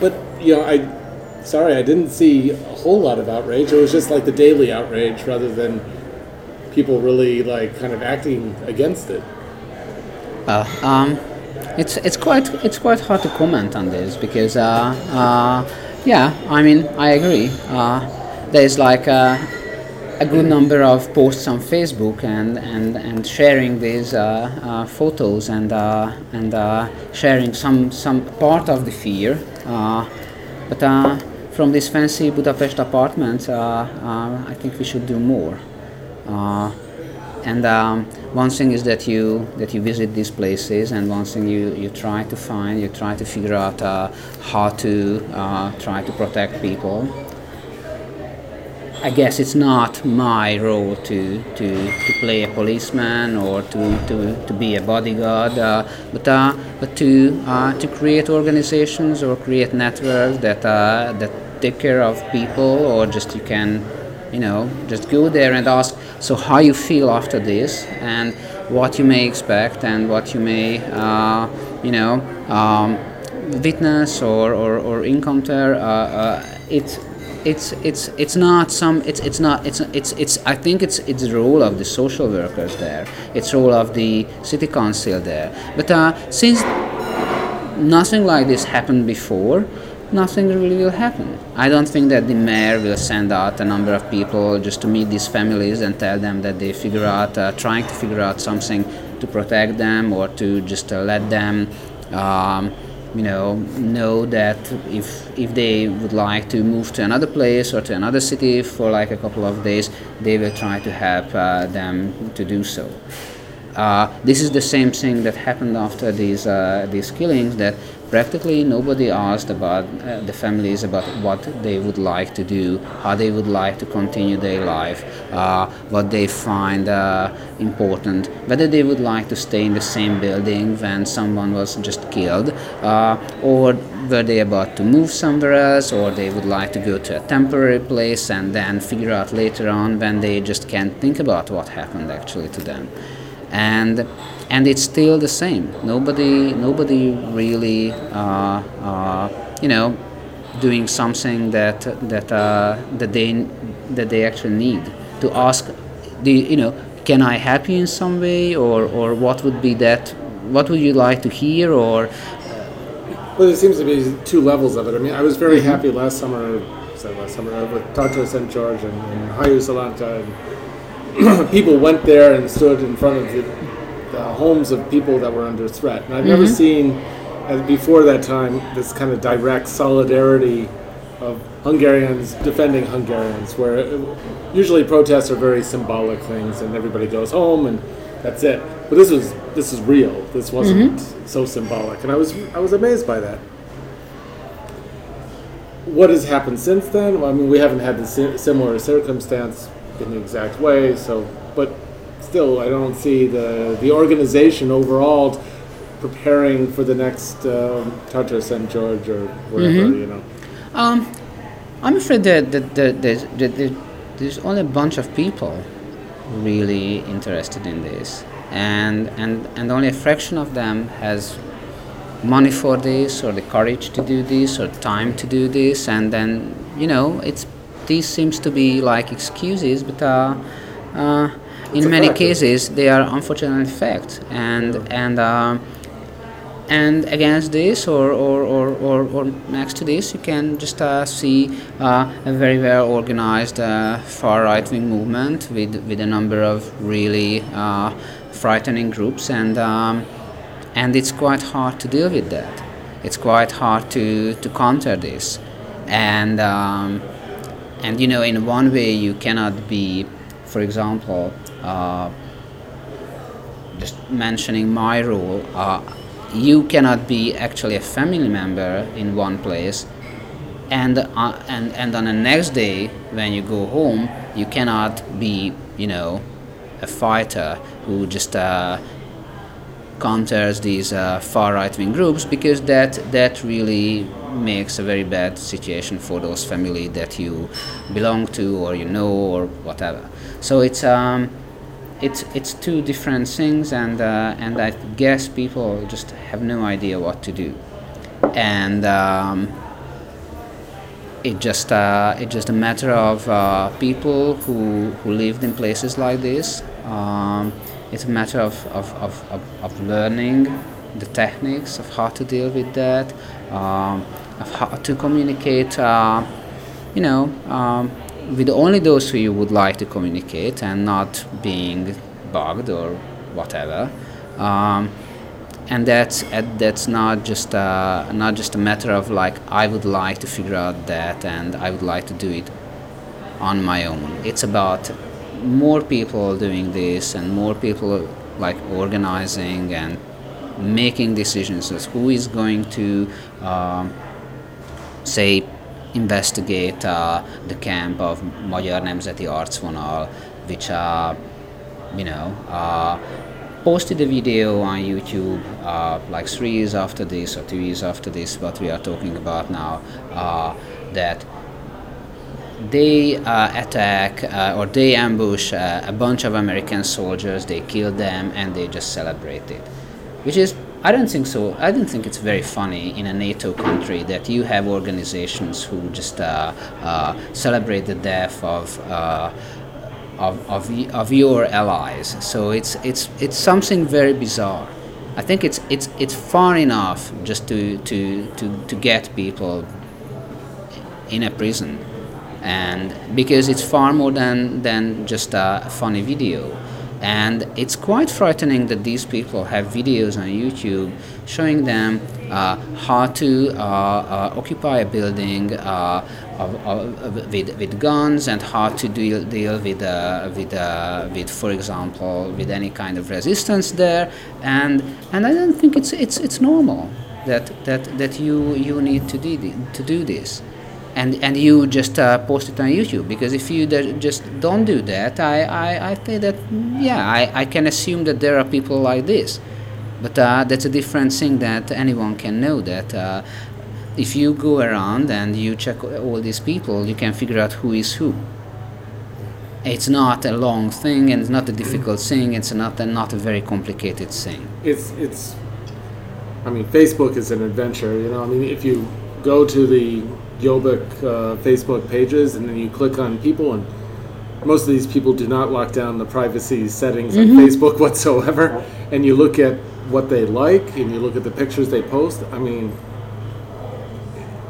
but you know, I, sorry, I didn't see a whole lot of outrage. It was just like the daily outrage rather than people really like kind of acting against it? Uh, um, it's it's quite it's quite hard to comment on this because uh, uh, yeah, I mean I agree. Uh, there's like a, a, good number of posts on Facebook and and, and sharing these uh, uh, photos and and sharing some some part of the fear, but. from this fancy Budapest apartment, I think we should do more. Uh, and um, one thing is that you that you visit these places, and one thing you, you try to find, you try to figure out uh, how to uh, try to protect people. I guess it's not my role to, to, to play a policeman or to, to, to be a bodyguard, uh, but, uh, but to, uh, to create organizations or create networks that, uh, that take care of people or just you can you know just go there and ask so how you feel after this and what you may expect and what you may uh, you know um, witness or, or, or encounter? Uh, uh, it it's it's it's not some it's it's not it's it's it's I think it's it's the role of the social workers there. It's role of the city council there. But uh, since nothing like this happened before, nothing really will happen. I don't think that the mayor will send out a number of people just to meet these families and tell them that they figure out, uh, trying to figure out something to protect them or to just uh, let them, um, you know, know that if if they would like to move to another place or to another city for like a couple of days, they will try to help uh, them to do so. Uh, this is the same thing that happened after these uh, these killings. That practically nobody asked about uh, the families about what they would like to do, how they would like to continue their life, uh, what they find uh, important, whether they would like to stay in the same building when someone was just killed, uh, or were they about to move somewhere else, or they would like to go to a temporary place and then figure out later on when they just can't think about what happened actually to them and and it's still the same. Nobody nobody really uh, uh, you know doing something that that uh, that they that they actually need to ask the you know can I help you in some way or or what would be that what would you like to hear or well there seems to be two levels of it I mean I was very mm-hmm. happy last summer last summer with Tatar Szentgyörgy and, and Hejőszalonta and people went there and stood in front of the, the, homes of people that were under threat. And I've mm-hmm. never seen, as before that time, this kind of direct solidarity of Hungarians defending Hungarians, where it, usually protests are very symbolic things, and everybody goes home and that's it. But this was this is real. This wasn't mm-hmm. so symbolic, and I was I was amazed by that. What has happened since then? Well, I mean, we haven't had the similar circumstance in the exact way. So, but still, I don't see the the organization overall preparing for the next um, Tatar Szentgyörgy or whatever. Mm-hmm. You know. Um, I'm afraid that, that, that, that, that there's only a bunch of people really interested in this, and and and only a fraction of them has money for this or the courage to do this or time to do this and then you know it's these seems to be like excuses, but uh, uh, in many cases they are unfortunately fact. And yeah. and uh, and against this or, or, or, or, or, next to this, you can just uh, see uh, a very well organized uh, far right wing movement with, with a number of really frightening groups, and um, and it's quite hard to deal with that. It's quite hard to, to counter this, and. Um, and you know in one way you cannot be for example uh, just mentioning my role uh, you cannot be actually a family member in one place and uh, and and on the next day when you go home you cannot be you know a fighter who just uh, counters these uh, far right wing groups because that that really makes a very bad situation for those family that you belong to or you know or whatever. So it's um, it's it's two different things, and uh, and I guess people just have no idea what to do, and. Um, it just uh, it's just a matter of uh, people who who lived in places like this um, it's a matter of, of, of, of, of learning the techniques of how to deal with that, um, of how to communicate, uh, you know, um, with only those who you would like to communicate and not being bugged or whatever. Um, and that's that's not just uh, not just a matter of like I would like to figure out that and I would like to do it on my own. It's about more people doing this and more people like organizing and making decisions as who is going to um, say investigate uh, the camp of Magyar Nemzeti Arcvonal which uh, you know uh, posted a video on YouTube uh, like three years after this or two years after this what we are talking about now uh, that they uh, attack uh, or they ambush uh, a bunch of American soldiers, they kill them, and they just celebrate it, which is I don't think so. I don't think it's very funny in a NATO country that you have organizations who just uh, uh, celebrate the death of, uh, of, of, of your allies. So it's, it's, it's something very bizarre. I think it's, it's, it's far enough just to, to, to, to get people in a prison and because it's far more than, than just a funny video and it's quite frightening that these people have videos on youtube showing them uh, how to uh, uh, occupy a building uh, of, of, with, with guns and how to deal, deal with, uh, with, uh, with, for example, with any kind of resistance there. And, and I don't think it's, it's, it's normal that, that, that you, you need to do, to do this and and you just uh, post it on YouTube because if you just don't do that, I, I, I think that yeah, I, I can assume that there are people like this, but uh, that's a different thing that anyone can know that. Uh, if you go around and you check all these people, you can figure out who is who. It's not a long thing and it's not a difficult thing. It's not a, not a very complicated thing. It's it's. I mean, Facebook is an adventure. You know, I mean, if you go to the Jobbik uh, Facebook pages and then you click on people and most of these people do not lock down the privacy settings Mhm. on Facebook whatsoever and you look at what they like and you look at the pictures they post I mean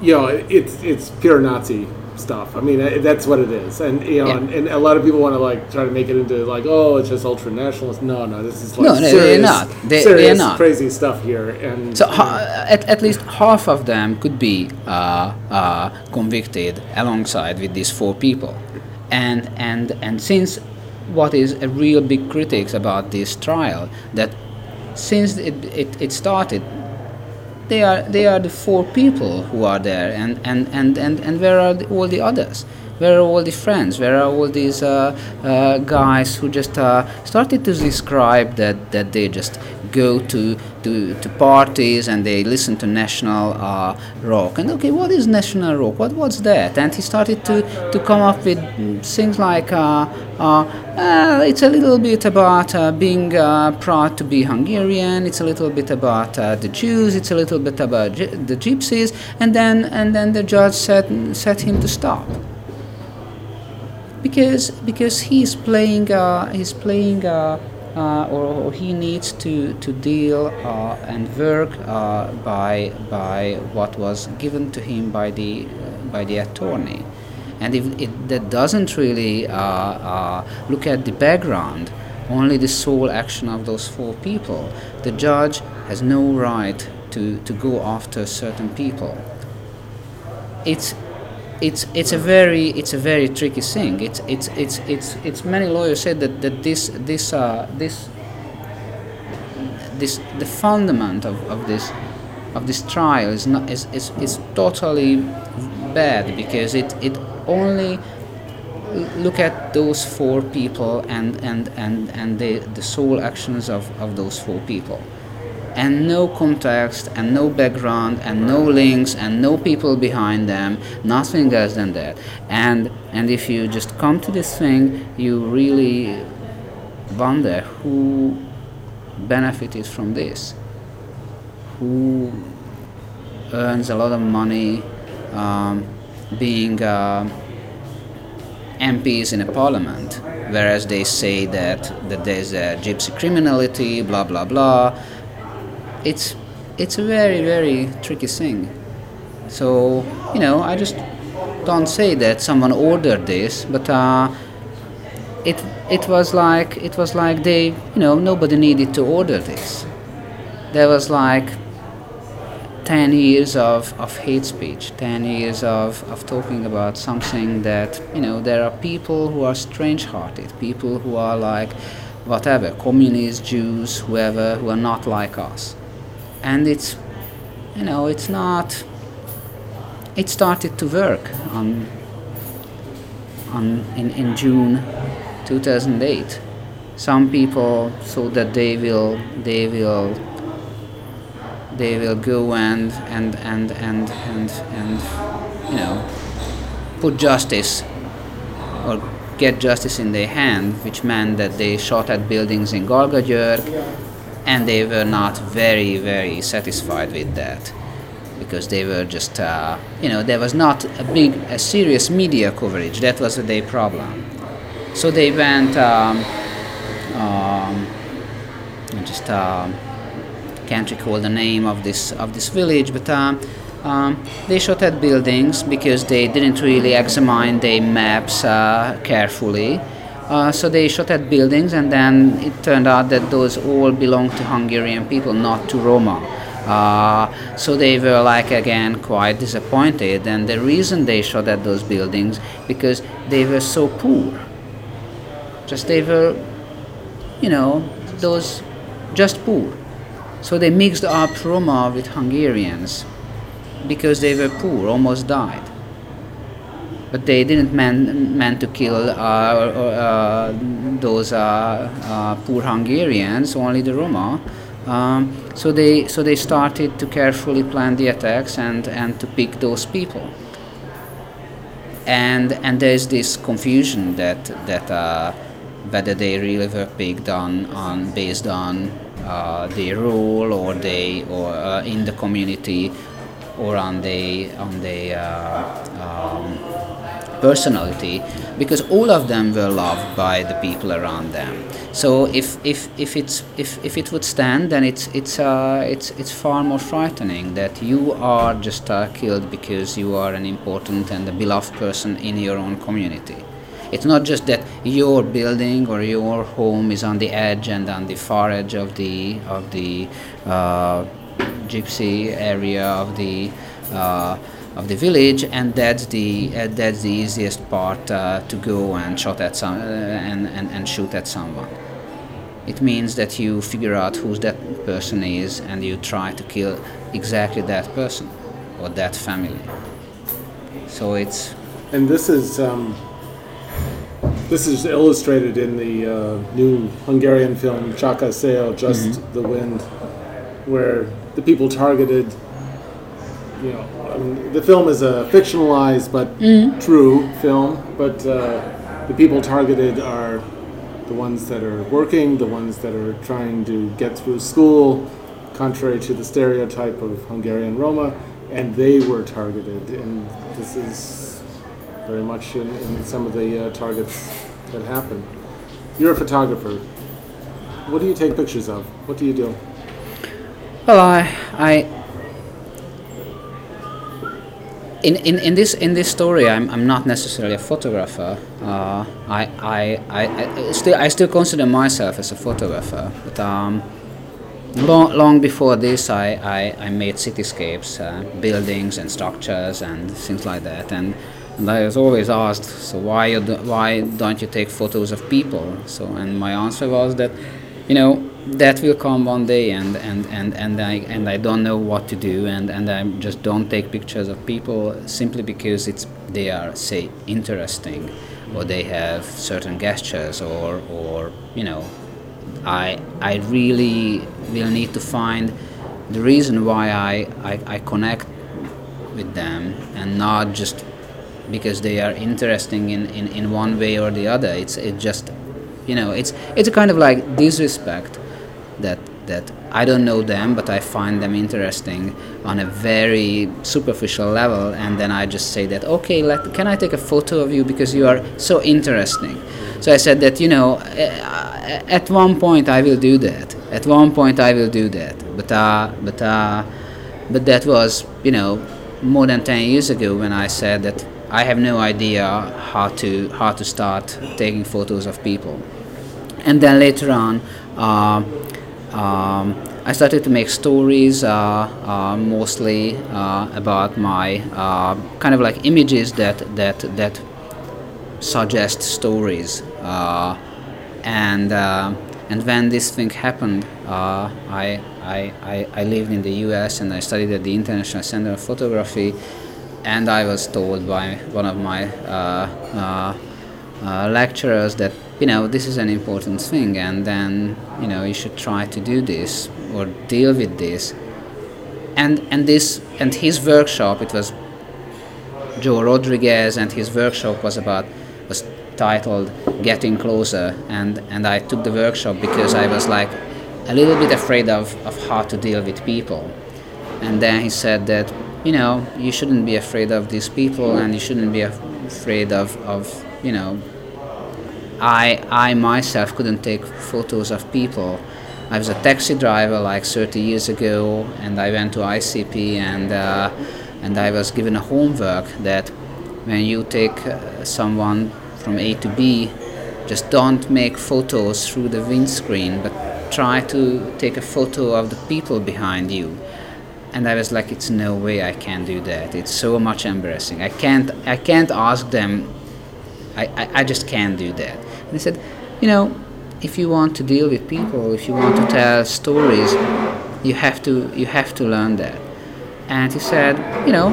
you know it's it's pure Nazi stuff I mean uh, that's what it is and you know Yeah. and, and a lot of people want to like try to make it into like oh it's just ultra nationalist no no this is like No, no, they're not. They- they're not. crazy stuff here and So ha- at, at least half of them could be uh, uh, convicted alongside with these four people, and and and since what is a real big critics about this trial that since it, it, it started they are they are the four people who are there and and and and, and where are the, all the others? Where are all the friends? Where are all these uh, uh, guys who just uh, started to describe that that they just go to to, to parties and they listen to national uh, rock and okay what is national rock what what's that and he started to to come up with things like uh, uh, uh, it's a little bit about uh, being uh, proud to be Hungarian. It's a little bit about the Jews. It's a little bit about the Gypsies. And then and then the judge said set him to stop because because he's playing he's playing uh, uh, or, he needs to to deal uh, and work uh, by by what was given to him by the by the attorney. And if it, that doesn't really uh, uh, look at the background only the sole action of those four people the judge has no right to, to go after certain people. It's it's it's a very it's a very tricky thing. It's it's it's it's it's many lawyers said that, that this this uh, this this the fundament of, of this of this trial is not is, is, is totally bad because it it only look at those four people and and and and the the sole actions of, of those four people and no context and no background and no links and no people behind them nothing else than that and and if you just come to this thing you really wonder who benefited from this who earns a lot of money um, being uh, MPs in a parliament, whereas they say that, that there's a gypsy criminality, blah blah blah. It's it's a very very tricky thing. So you know, I just don't say that someone ordered this, but uh, it it was like it was like they you know nobody needed to order this. There was like 10 years of, of hate speech, 10 years of, of talking about something that, you know, there are people who are strange hearted, people who are like whatever, communists, Jews, whoever, who are not like us. And it's, you know, it's not, it started to work on, on, in, in June 2008. Some people thought that they will, they will they will go and and and and and and you know put justice or get justice in their hand, which meant that they shot at buildings in Galgagyörk, and they were not very very satisfied with that. Because they were just uh, you know there was not a big a serious media coverage. That was their problem. So they went um, um, just um, can't recall the name of this of this village but um, um, they shot at buildings because they didn't really examine their maps uh, carefully uh, so they shot at buildings, and then it turned out that those all belonged to Hungarian people, not to Roma. Uh, so they were like again quite disappointed, and the reason they shot at those buildings because they were so poor. Just they were, you know, those just poor. So they mixed up Roma with Hungarians because they were poor, almost died but they didn't man, meant to kill uh, uh, those uh, uh, poor Hungarians, only the Roma. Um, so they so they started to carefully plan the attacks and, and to pick those people. And and there's this confusion that that uh, whether they really were picked on, on based on uh, their role or they or in the community or on the on the um, personality because all of them were loved by the people around them. So if if, if it's if, if it would stand then it's it's uh, it's it's far more frightening that you are just uh, killed because you are an important and a beloved person in your own community. It's not just that your building or your home is on the edge and on the far edge of the of the uh, gypsy area of the uh, of the village, and that's the uh, that's the easiest part uh, to go and shot at some uh, and, and, and shoot at someone. It means that you figure out who that person is, and you try to kill exactly that person or that family. So it's and this is um, this is illustrated in the uh, new Hungarian film Csak a szél, Just mm-hmm. the Wind, where the people targeted you know, the film is a fictionalized but mm. true film, but uh, the people targeted are the ones that are working, the ones that are trying to get through school, contrary to the stereotype of Hungarian Roma, and they were targeted. And this is very much in, in some of the uh, targets that happen. You're a photographer. What do you take pictures of? What do you do? Well, I, I in, in, in this in this story, I'm, I'm not necessarily a photographer. Uh, I, I, I, I, still I still consider myself as a photographer, but um, long long before this, I, I, I made cityscapes, uh, buildings and structures and things like that. And, and I was always asked, so why do, why don't you take photos of people? So and my answer was that, you know, that will come one day and, and, and, and, I, and I don't know what to do and, and I just don't take pictures of people simply because it's, they are, say, interesting or they have certain gestures or, or you know, I, I really will need to find the reason why I, I, I connect with them and not just because they are interesting in, in, in one way or the other. It's it just you know it's it's a kind of like disrespect that that I don't know them, but I find them interesting on a very superficial level, and then I just say that okay, let, can I take a photo of you because you are so interesting. So I said that you know, uh, at one point I will do that. At one point I will do that, but uh, but uh, but that was you know more than ten years ago when I said that I have no idea how to how to start taking photos of people, and then later on. Uh, um, I started to make stories, uh, uh, mostly uh, about my uh, kind of like images that that that suggest stories. Uh, and uh, and when this thing happened, I, I, I I lived in the U.S. and I studied at the International Center of Photography, and I was told by one of my lecturers that you know this is an important thing and then you know you should try to do this or deal with this and and this and his workshop it was Joe Rodriguez and his workshop was about was titled getting closer and and I took the workshop because I was like a little bit afraid of, of how to deal with people. And then he said that, you know, you shouldn't be afraid of these people and you shouldn't be af- afraid of, of you know, I, I myself couldn't take photos of people. I was a taxi driver like 30 years ago, and I went to ICP, and uh, and I was given a homework that when you take uh, someone from A to B, just don't make photos through the windscreen, but try to take a photo of the people behind you. And I was like, it's no way I can do that. It's so much embarrassing. I can't I can't ask them. I, I, I just can't do that. And said, you know, if you want to deal with people, if you want to tell stories, you have to you have to learn that. And he said, you know,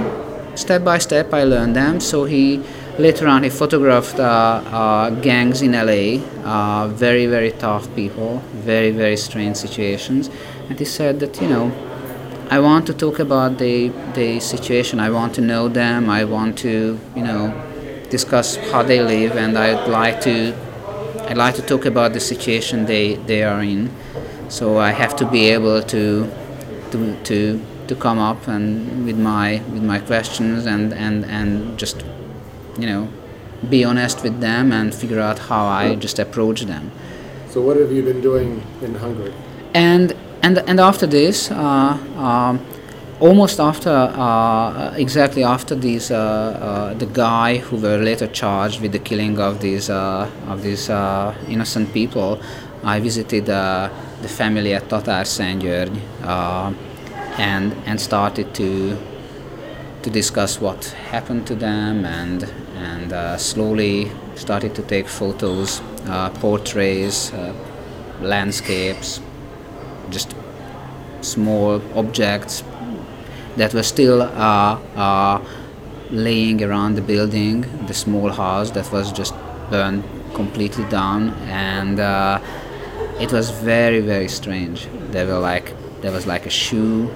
step by step I learned them. So he later on he photographed uh, uh, gangs in LA, uh, very very tough people, very very strange situations, and he said that you know. I want to talk about the, the situation. I want to know them. I want to, you know, discuss how they live, and I'd like to I like to talk about the situation they, they are in. So I have to be able to to to, to come up and with my with my questions and, and, and just you know be honest with them and figure out how I just approach them. So what have you been doing in Hungary? And and and after this, uh, um, almost after uh, exactly after these uh, uh, the guy who were later charged with the killing of these uh, of these uh, innocent people I visited uh, the family at Tatar Szentgyörgy and and started to to discuss what happened to them and and slowly started to take photos portraits landscapes just small objects that were still uh, uh, laying around the building, the small house that was just burned completely down, and uh, it was very very strange. There were like there was like a shoe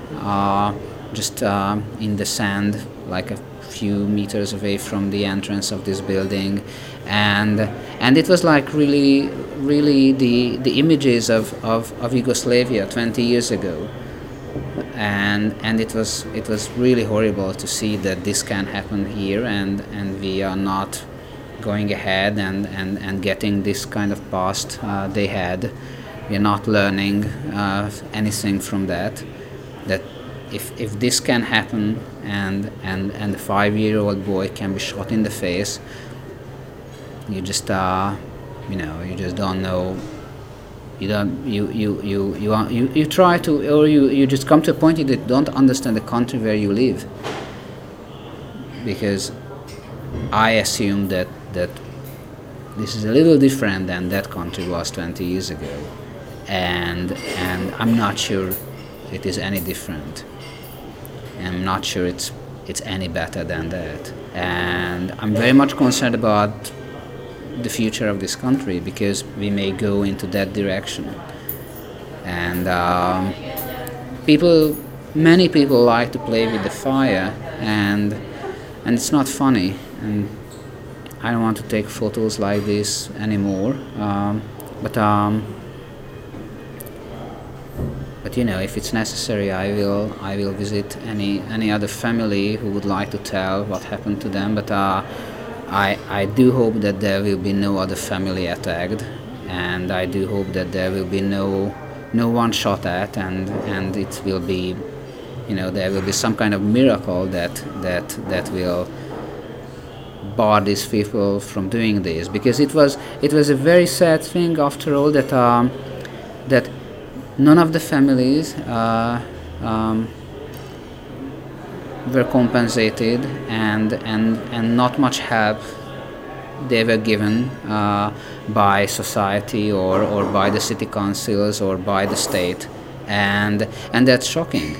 just in the sand, like a few meters away from the entrance of this building, and and it was like really really the the images of, of, of Yugoslavia 20 years ago and and it was it was really horrible to see that this can happen here and and we are not going ahead and and and getting this kind of past uh, they had. We are not learning uh, anything from that that if if this can happen and and and a five year old boy can be shot in the face you just uh you know you just don't know you don't you you you you, are, you, you try to or you, you just come to a point that you don't understand the country where you live. Because I assume that that this is a little different than that country was 20 years ago. And and I'm not sure it is any different. I'm not sure it's it's any better than that. And I'm very much concerned about the future of this country because we may go into that direction. And um, people, many people like to play with the fire, and and it's not funny. And I don't want to take photos like this anymore. Um, but um, but you know, if it's necessary, I will I will visit any any other family who would like to tell what happened to them. But uh, I, I do hope that there will be no other family attacked, and I do hope that there will be no no one shot at, and and it will be, you know, there will be some kind of miracle that that that will bar these people from doing this, because it was it was a very sad thing after all that um, that none of the families. Uh, um, were compensated and and and not much help they were given uh, by society or, or by the city councils or by the state. And and that's shocking.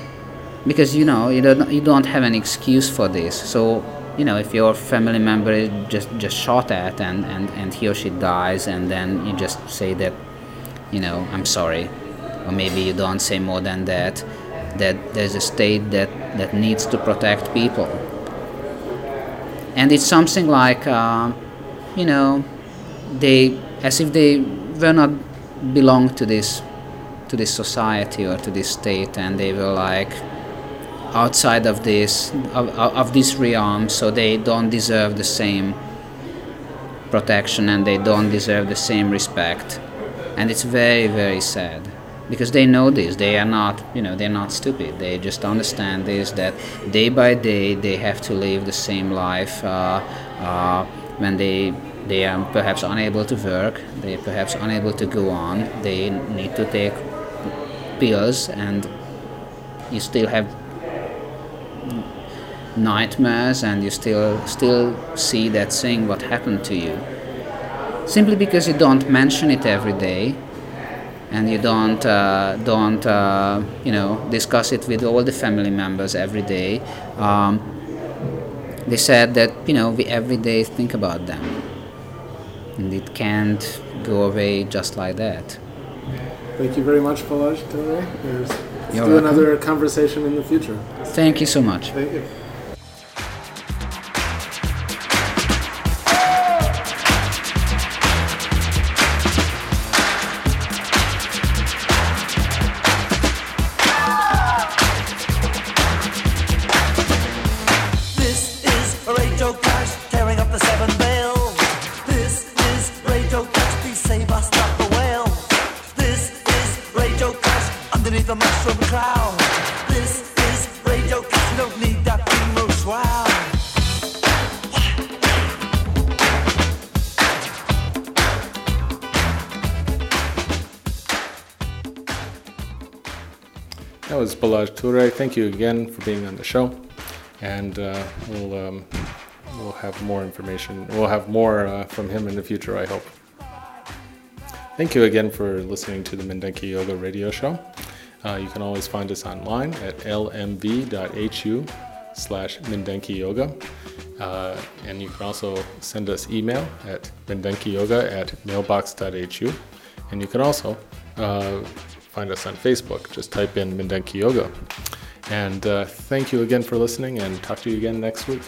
Because you know you don't you don't have an excuse for this. So you know if your family member is just just shot at and, and, and he or she dies and then you just say that you know I'm sorry. Or maybe you don't say more than that that there's a state that, that needs to protect people. And it's something like, uh, you know, they, as if they were not belong to this, to this society or to this state, and they were like outside of this of, of this realm, so they don't deserve the same protection and they don't deserve the same respect, and it's very very sad because they know this they are not you know they're not stupid. They just understand this that day by day they have to live the same life uh, uh, when they they are perhaps unable to work they are perhaps unable to go on they need to take pills and you still have nightmares and you still still see that thing what happened to you. Simply because you don't mention it every day and you don't uh, don't uh, you know discuss it with all the family members every day. Um, they said that you know we every day think about them, and it can't go away just like that. Thank you very much, Balázs. Let's You're do welcome. another conversation in the future. Thank you so much. Thank you. Balázs Toure. Thank you again for being on the show, and uh, we'll um, we'll have more information. We'll have more uh, from him in the future. I hope. Thank you again for listening to the Mindenki Joga Radio Show. Uh, you can always find us online at lmv.hu slash Mindenki Joga. Uh, and you can also send us email at mindenkijoga at mailbox.hu. And you can also uh, find us on Facebook. Just type in Mindenki Joga. And uh, thank you again for listening and talk to you again next week.